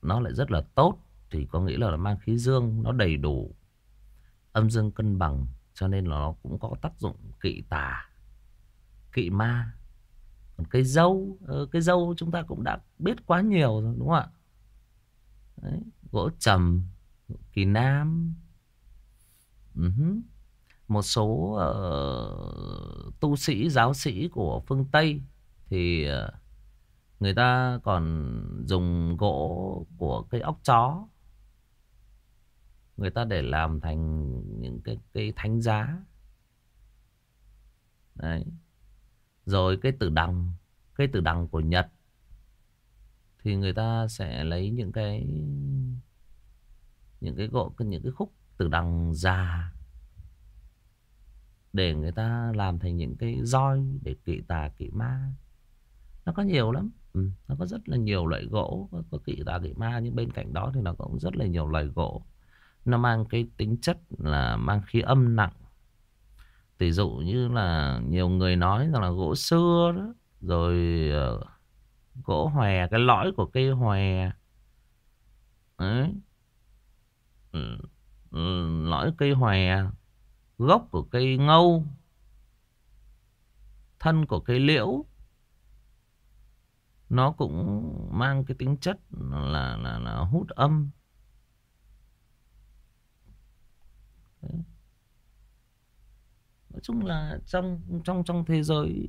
nó lại rất là tốt thì có nghĩa là nó mang khí dương nó đầy đủ âm dương cân bằng cho nên nó cũng có tác dụng kỵ tà kỵ ma. Còn cây dâu ờ, cây dâu chúng ta cũng đã biết quá nhiều rồi đúng không ạ? Đấy, gỗ trầm kỳ nam. Uh một số uh, tu sĩ giáo sĩ của phương tây thì uh, người ta còn dùng gỗ của cây óc chó người ta để làm thành những cái cái thánh giá. Đấy. Rồi cái tử đằng cái tử đằng của nhật thì người ta sẽ lấy những cái những cái gỗ những cái khúc tử đằng già để người ta làm thành những cái roi để kỵ tà kỵ ma. Nó có nhiều lắm. Ừ, nó có rất là nhiều loại gỗ có, có kỵ tà kỵ ma nhưng bên cạnh đó thì nó cũng rất là nhiều loại gỗ nó mang cái tính chất là mang khí âm nặng. Tỷ dụ như là nhiều người nói rằng là gỗ xưa đó rồi uh, gỗ hòe cái lõi của cây hòe. Đấy. Ừ, ừ, lõi cây hòe gốc của cây ngâu thân của cây liễu. Nó cũng mang cái tính chất là là là hút âm Đấy nói chung là trong trong trong thế giới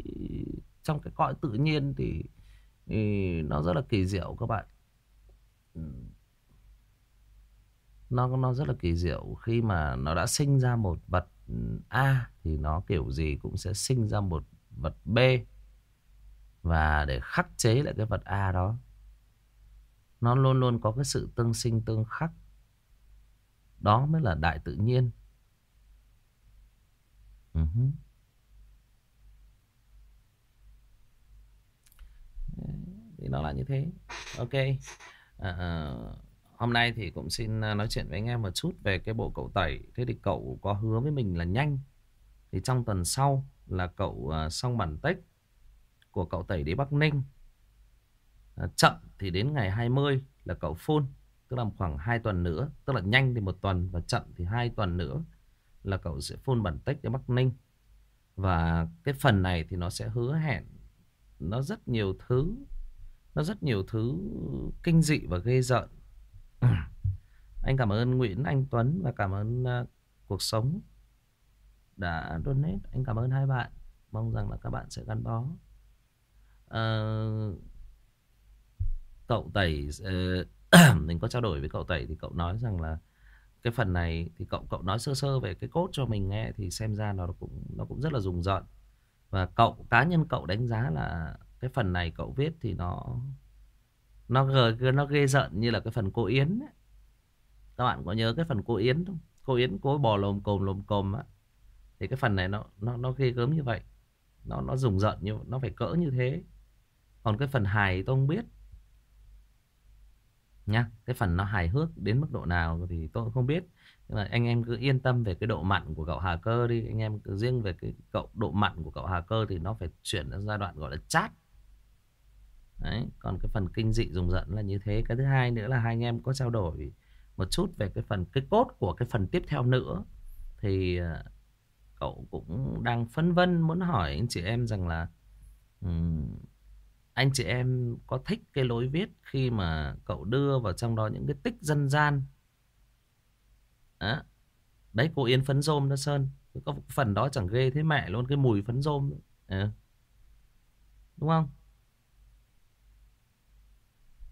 trong cái cõi tự nhiên thì, thì nó rất là kỳ diệu các bạn. Nó nó rất là kỳ diệu. Khi mà nó đã sinh ra một vật A thì nó kiểu gì cũng sẽ sinh ra một vật B và để khắc chế lại cái vật A đó. Nó luôn luôn có cái sự tương sinh tương khắc. Đó mới là đại tự nhiên uh-huh. thì nó là như thế. Ok. À, à hôm nay thì cũng xin à, nói chuyện với anh em một chút về cái bộ cậu tẩy. Thế thì cậu có hứa với mình là nhanh. Thì trong tuần sau là cậu à, xong bản tích của cậu tẩy đi Bắc Ninh. À, chậm thì đến ngày 20 là cậu full tức là khoảng 2 tuần nữa. Tức là nhanh thì một tuần và chậm thì hai tuần nữa là cậu sẽ phun bản tích cho Bắc Ninh. Và cái phần này thì nó sẽ hứa hẹn nó rất nhiều thứ nó rất nhiều thứ kinh dị và ghê rợn. <clears throat> Anh cảm ơn Nguyễn Anh Tuấn và cảm ơn uh, cuộc sống đã donate. Anh cảm ơn hai bạn. Mong rằng là các bạn sẽ gắn bó. Uh, cậu tẩy uh, <clears throat> mình có trao đổi với cậu tẩy thì cậu nói rằng là cái phần này thì cậu cậu nói sơ sơ về cái cốt cho mình nghe thì xem ra nó cũng nó cũng rất là rùng rợn. Và cậu, cá nhân cậu đánh giá là cái phần này cậu viết thì nó nó ghê nó ghê rợn như là cái phần cô Yến ấy. các bạn có nhớ cái phần cô Yến không? Cô Yến cô bò lồm cồm lồm cồm á. Thì cái phần này nó nó nó ghê gớm như vậy. Nó nó rùng rợn như, nó phải cỡ như thế. Còn cái phần hài tôi không biết nha cái phần nó hài hước đến mức độ nào thì tôi không biết. Nhưng mà anh em cứ yên tâm về cái độ mặn của cậu Hà Cơ đi. Anh em cứ riêng về cái cậu độ mặn của cậu Hà Cơ thì nó phải chuyển đến giai đoạn gọi là chát. Đấy, còn cái phần kinh dị rùng rợn là như thế. Cái thứ hai nữa là hai anh em có trao đổi một chút về cái phần cái cốt của cái phần tiếp theo nữa. Thì à, cậu cũng đang phân vân muốn hỏi anh chị em rằng là um, anh chị em có thích cái lối viết khi mà cậu đưa vào trong đó những cái tích dân gian? Đó. đấy, cô Yên phấn rôm đó, Sơn. Có phần đó chẳng ghê thế, mẹ luôn, cái mùi phấn rôm à. đúng không?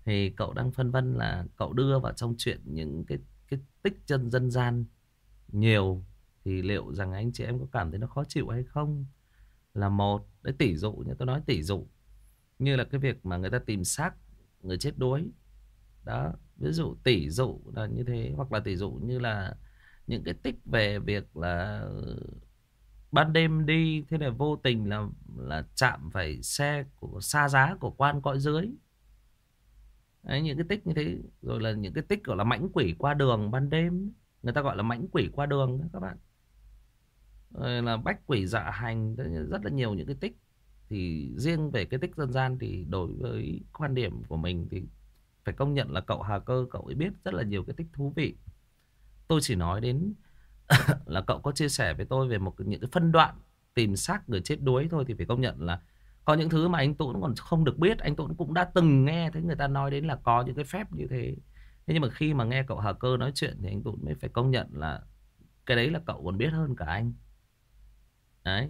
Thì cậu đang phân vân là cậu đưa vào trong chuyện những cái cái tích chân dân gian nhiều thì liệu rằng anh chị em có cảm thấy nó khó chịu hay không? Là một, đấy, tỷ dụ như tôi nói tỷ dụ như là cái việc mà người ta tìm xác người chết đuối. Đó ví dụ tỷ dụ là như thế hoặc là tỷ dụ như là những cái tích về việc là ờ, ban đêm đi thế này vô tình là là chạm phải xe của xa giá của quan cõi dưới. Đấy, những cái tích như thế. Rồi là những cái tích gọi là mãnh quỷ qua đường ban đêm. Người ta gọi là mãnh quỷ qua đường đó các bạn. Rồi là bách quỷ dạ hành rất là nhiều những cái tích thì riêng về cái tích dân gian thì đối với quan điểm của mình thì phải công nhận là cậu Hà Cơ, cậu ấy biết rất là nhiều cái tích thú vị. Tôi chỉ nói đến <laughs> là cậu có chia sẻ với tôi về một những cái phân đoạn tìm xác người chết đuối thôi thì phải công nhận là có những thứ mà anh Tuấn còn không được biết, anh Tuấn cũng đã từng nghe thấy người ta nói đến là có những cái phép như thế. Thế nhưng mà khi mà nghe cậu Hà Cơ nói chuyện thì anh Tuấn mới phải công nhận là cái đấy là cậu còn biết hơn cả anh. Đấy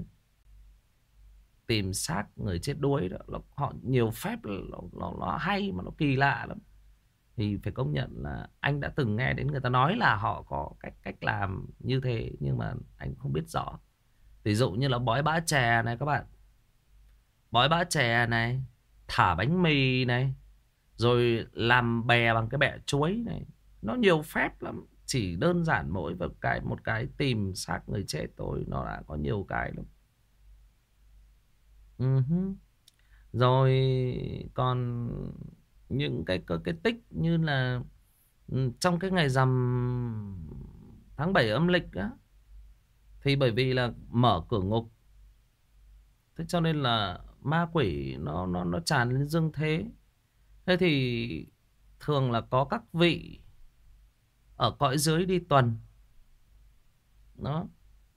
tìm xác người chết đuối đó nó, họ nhiều phép nó, nó, nó hay mà nó kỳ lạ lắm. Thì phải công nhận là anh đã từng nghe đến người ta nói là họ có cách cách làm như thế nhưng mà anh không biết rõ. Ví dụ như là bói bã chè này các bạn. Bói bã chè này thả bánh mì này rồi làm bè bằng cái bẹ chuối này. Nó nhiều phép lắm. Chỉ đơn giản mỗi một cái một cái tìm xác người chết thôi nó đã có nhiều cái lắm rồi còn những cái cái, cái tích như là trong cái ngày rằm tháng 7 âm lịch á thì bởi vì là mở cửa ngục. Thế cho nên là ma quỷ nó nó nó tràn lên dương thế. Thế thì thường là có các vị ở cõi dưới đi tuần. Đó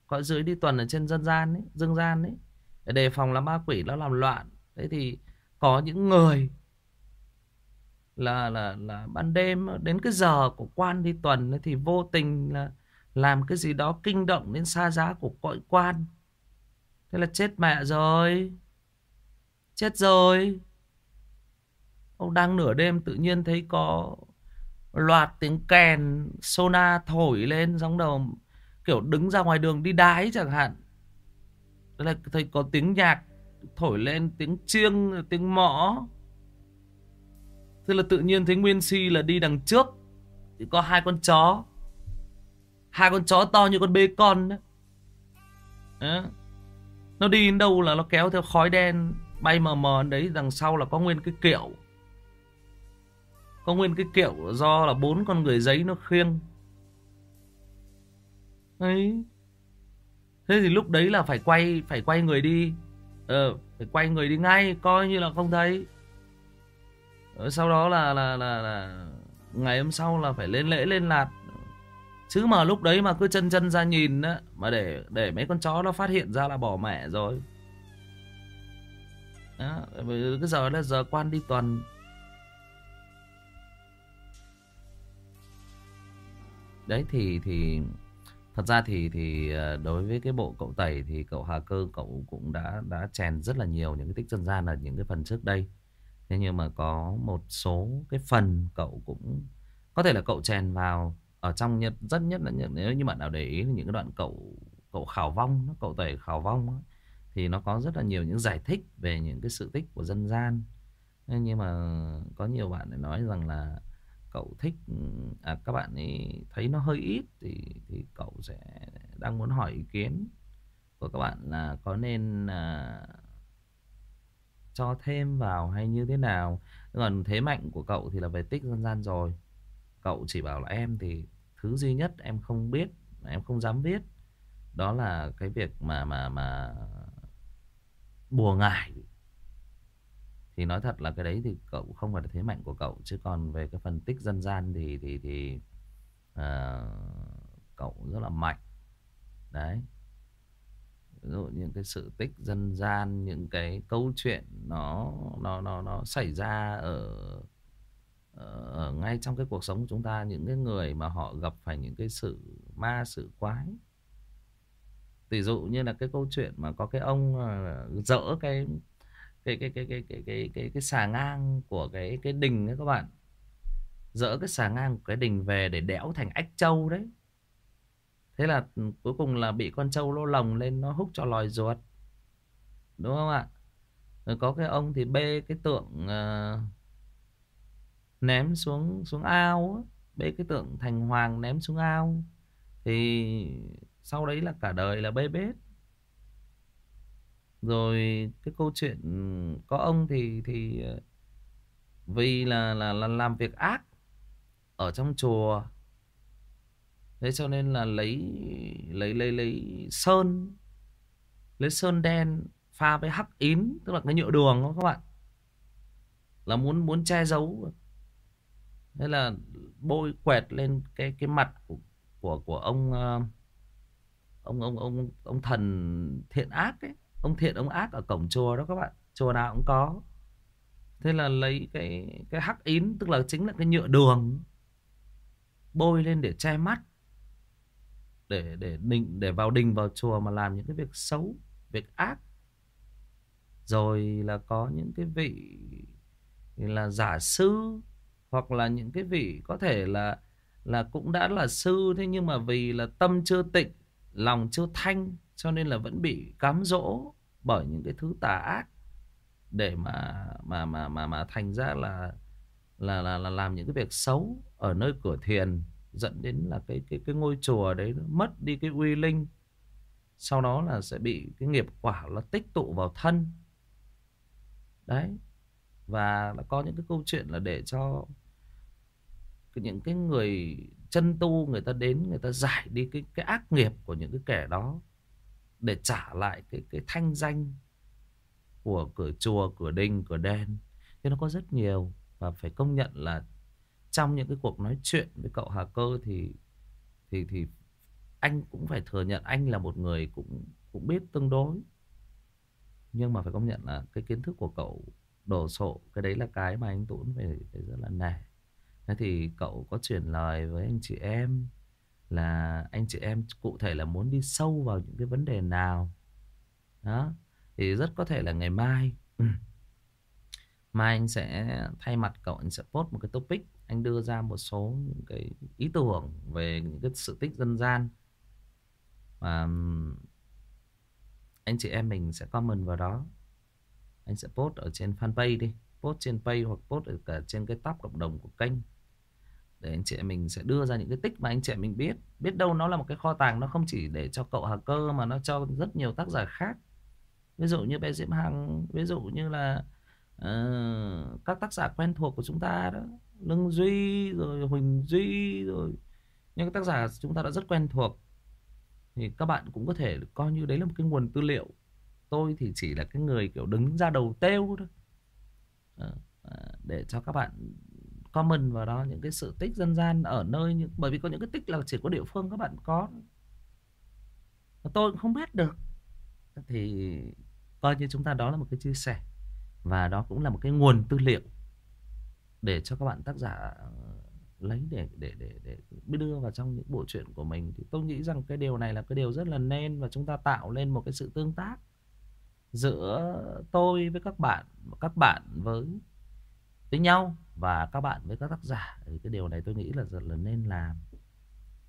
cõi dưới đi tuần ở trên dân gian ấy dương gian ấy để đề phòng là ma quỷ nó làm loạn. Thế thì có những người là là là ban đêm, đến cái giờ của quan đi tuần thì vô tình là làm cái gì đó kinh động đến xa giá của cõi quan. Thế là chết mẹ rồi. Chết rồi. Ông đang nửa đêm tự nhiên thấy có loạt tiếng kèn sona thổi lên giống đầu kiểu đứng ra ngoài đường đi đái chẳng hạn là thấy có tiếng nhạc thổi lên, tiếng chiêng, tiếng mõ. Thế là tự nhiên thấy nguyên si là đi đằng trước, thì có hai con chó. Hai con chó to như con bê con đấy đó. nó đi đến đâu là nó kéo theo khói đen bay mờ mờ đấy, đằng sau là có nguyên cái kiệu. Có nguyên cái kiệu do là bốn con người giấy nó khiêng. Ấy thế thì lúc đấy là phải quay phải quay người đi. Ờ phải quay người đi ngay coi như là không thấy. Ờ, sau đó là là là là ngày hôm sau là phải lên lễ lên lạt. Chứ mà lúc đấy mà cứ chân chân ra nhìn á mà để để mấy con chó nó phát hiện ra là bỏ mẹ rồi. Đó, cái giờ là giờ quan đi tuần. Đấy thì thì thật ra thì thì ờ, đối với cái bộ cậu tẩy thì cậu Hà Cơ cậu cũng đã đã chèn rất là nhiều những cái tích dân gian ở những cái phần trước đây. Thế nhưng mà có một số cái phần cậu cũng, có thể là cậu chèn vào ở trong nhất, rất nhất là nếu như bạn nào để ý những cái đoạn cậu cậu khảo vong, cậu tẩy khảo vong thì nó có rất là nhiều những giải thích về những cái sự tích của dân gian. Nhưng mà có nhiều bạn lại nói rằng là cậu thích ừ, à, các bạn ấy thấy nó hơi ít thì thì cậu sẽ đang muốn hỏi ý kiến của các bạn là có nên à, cho thêm vào hay như thế nào? Còn thế mạnh của cậu thì là về tích dân gian rồi. Cậu chỉ bảo là em thì thứ duy nhất em không biết em không dám biết đó là cái việc mà mà mà bùa ngải thì nói thật là cái đấy thì cậu không phải là thế mạnh của cậu. Chứ còn về cái phân tích dân gian thì thì thì uh, cậu rất là mạnh. Đấy. Ví dụ những cái sự tích dân gian những cái câu chuyện nó nó nó nó xảy ra ở ờ, ở ngay trong cái cuộc sống của chúng ta những cái người mà họ gặp phải những cái sự ma sự quái. Ví dụ như là cái câu chuyện mà có cái ông dỡ cái cái cái cái cái cái cái cái cái xà ngang của cái cái đình ấy các bạn. Dỡ cái xà ngang của cái đình về để đẽo thành ách trâu đấy. Thế là ừ, cuối cùng là bị con trâu lô lồng lên nó hút cho lòi ruột. Đúng không ạ? Rồi có cái ông thì bê cái tượng uh, ném xuống xuống ao bê cái tượng thành hoàng ném xuống ao. Thì sau đấy là cả đời là bê bết rồi cái câu chuyện ừ, có ông thì thì ờ, vì là là, là làm việc ác ở trong chùa. Thế cho nên là lấy lấy lấy lấy sơn lấy sơn đen pha với hắc ín tức là cái nhựa đường đó các bạn. Là muốn muốn che giấu. Thế là bôi quẹt lên cái cái mặt của của của ông ờ, ông ông ông ông thần thiện ác ấy ông thiện, ông ác ở cổng chùa đó các bạn. Chùa nào cũng có. Thế là lấy cái cái hắc ín tức là chính là cái nhựa đường, bôi lên để che mắt, để để định, để vào đình, vào chùa mà làm những cái việc xấu, việc ác. Rồi là có những cái vị là giả sư, hoặc là những cái vị có thể là là cũng đã là sư, thế nhưng mà vì là tâm chưa tịnh, lòng chưa thanh, cho nên là vẫn bị cám dỗ bởi những cái thứ tà ác để mà mà mà mà mà thành ra là là là, là làm những cái việc xấu ở nơi cửa thiền dẫn đến là cái cái cái ngôi chùa đấy nó mất đi cái uy linh. Sau đó là sẽ bị cái nghiệp quả nó tích tụ vào thân. Đấy. Và là có những cái câu chuyện là để cho những cái người chân tu người ta đến người ta giải đi cái cái ác nghiệp của những cái kẻ đó để trả lại cái cái thanh danh của cửa chùa, cửa đình, cửa đen Thế nó có rất nhiều và phải công nhận là trong những cái cuộc nói chuyện với cậu Hà Cơ thì thì thì anh cũng phải thừa nhận anh là một người cũng cũng biết tương đối. Nhưng mà phải công nhận là cái kiến thức của cậu đồ sộ, cái đấy là cái mà anh Tuấn phải phải rất là nể. Thế thì cậu có truyền lời với anh chị em là anh chị em cụ thể là muốn đi sâu vào những cái vấn đề nào. Đó. Thì rất có thể là ngày mai <clears throat> Mai anh sẽ thay mặt cậu anh sẽ post một cái topic, Anh đưa ra một số những cái ý tưởng về những cái sự tích dân gian Và anh chị em mình sẽ comment vào đó Anh sẽ post ở trên fanpage đi, Post trên page hoặc post ở cả trên cái tab cộng đồng của kênh để anh chị em mình sẽ đưa ra những cái tích mà anh chị em mình biết. Biết đâu nó là một cái kho tàng nó không chỉ để cho cậu Hà Cơ mà nó cho rất nhiều tác giả khác. Ví dụ như bé Diễm Hằng ví dụ như là uh, các tác giả quen thuộc của chúng ta đó. Lương Duy rồi Huỳnh Duy rồi những tác giả chúng ta đã rất quen thuộc. Thì các bạn cũng có thể coi như đấy là một cái nguồn tư liệu. Tôi thì chỉ là cái người kiểu đứng ra đầu têu thôi. Ờ, ờ, để cho các bạn comment vào đó, những cái sự tích dân gian ở nơi những, bởi vì có những cái tích là chỉ có địa phương các bạn có. Tôi cũng không biết được. Thì coi như chúng ta đó là một cái chia sẻ và đó cũng là một cái nguồn tư liệu để cho các bạn tác giả ờ, lấy để để để để đưa vào trong những bộ truyện của mình. Thì tôi nghĩ rằng cái điều này là cái điều rất là nên và chúng ta tạo lên một cái sự tương tác giữa tôi với các bạn các bạn với với nhau và các bạn với các tác giả. Thì cái điều này tôi nghĩ là rất là nên làm,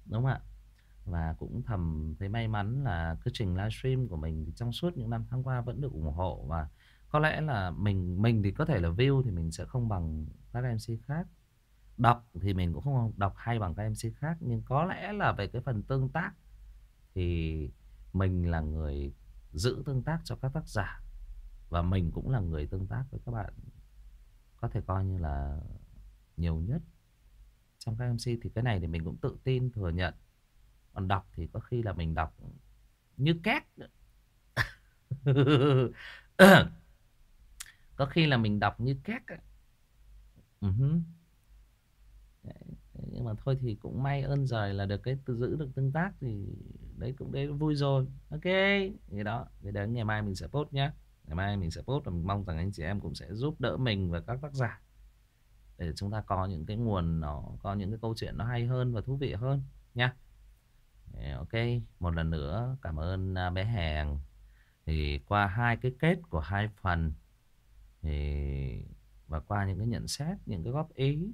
đúng không ạ? Và cũng thầm thấy may mắn là cái trình livestream của mình trong suốt những năm tháng qua vẫn được ủng hộ. Và có lẽ là mình mình thì có thể là view thì mình sẽ không bằng các MC khác. Đọc thì mình cũng không đọc hay bằng các MC khác. Nhưng có lẽ là về cái phần tương tác thì mình là người giữ tương tác cho các tác giả và mình cũng là người tương tác với các bạn có thể coi như là nhiều nhất. Trong các MC thì cái này thì mình cũng tự tin thừa nhận. Còn đọc thì có khi là mình đọc như két <laughs> có khi là mình đọc như két uh-huh. nhưng mà thôi thì cũng may ơn giời là được cái giữ được tương tác thì đấy cũng đấy vui rồi. Ok thì đó. Thì đến ngày mai mình sẽ post nhé ngày mai mình sẽ post và mình mong rằng anh chị em cũng sẽ giúp đỡ mình và các tác giả để chúng ta có những cái nguồn nó có những cái câu chuyện nó hay hơn và thú vị hơn nha ok một lần nữa cảm ơn à, bé Hàng thì qua hai cái kết của hai phần thì và qua những cái nhận xét những cái góp ý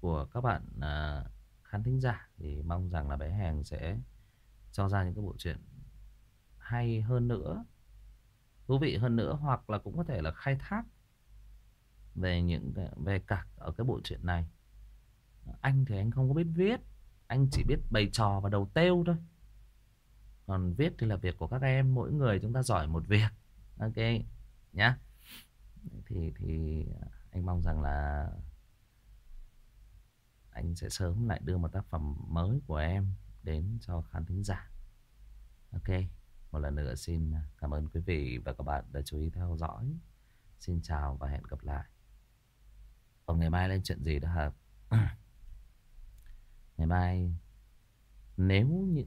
của các bạn uh, khán thính giả thì mong rằng là bé Hàng sẽ cho ra những cái bộ truyện hay hơn nữa thú vị hơn nữa hoặc là cũng có thể là khai thác về những về cả ở cái bộ truyện này. Anh thì anh không có biết viết, anh chỉ biết bày trò và đầu têu thôi. Còn viết thì là việc của các em, mỗi người chúng ta giỏi một việc. <laughs> Ok, nhá. Thì thì anh mong rằng là anh sẽ sớm lại đưa một tác phẩm mới của em đến cho khán thính giả. Ok một lần nữa xin cảm ơn quý vị và các bạn đã chú ý theo dõi. Xin chào và hẹn gặp lại. Còn ngày mai lên chuyện gì đó hả? Ngày mai nếu như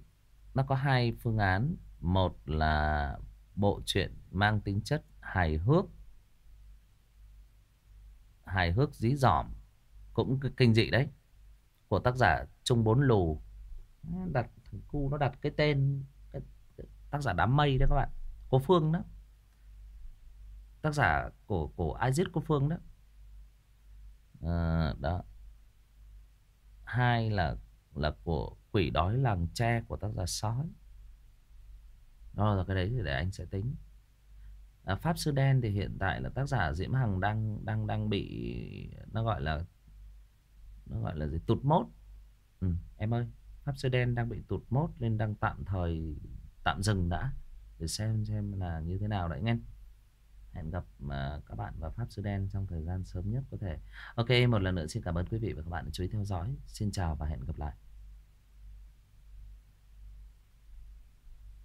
nó có hai phương án một là bộ truyện mang tính chất hài hước hài hước dí dỏm cũng kinh dị đấy của tác giả Trung Bốn Lù. Đặt thằng cu nó đặt cái tên tác giả đám mây đó các bạn. Cô Phương đó. Tác giả của của ai giết cô Phương đó. À, đó. Hai là là của quỷ đói làng tre của tác giả sói. Đó là cái đấy thì để anh sẽ tính. À, pháp sư đen thì hiện tại là tác giả diễm hằng đang đang đang bị nó gọi là nó gọi là gì? Tụt mốt. Ừ, em ơi. Pháp sư đen đang bị tụt mốt nên đang tạm thời tạm dừng đã để xem xem là như thế nào đấy anh hẹn gặp uh, các bạn và pháp sư đen trong thời gian sớm nhất có thể. Ok một lần nữa xin cảm ơn quý vị và các bạn đã chú ý theo dõi. Xin chào và hẹn gặp lại.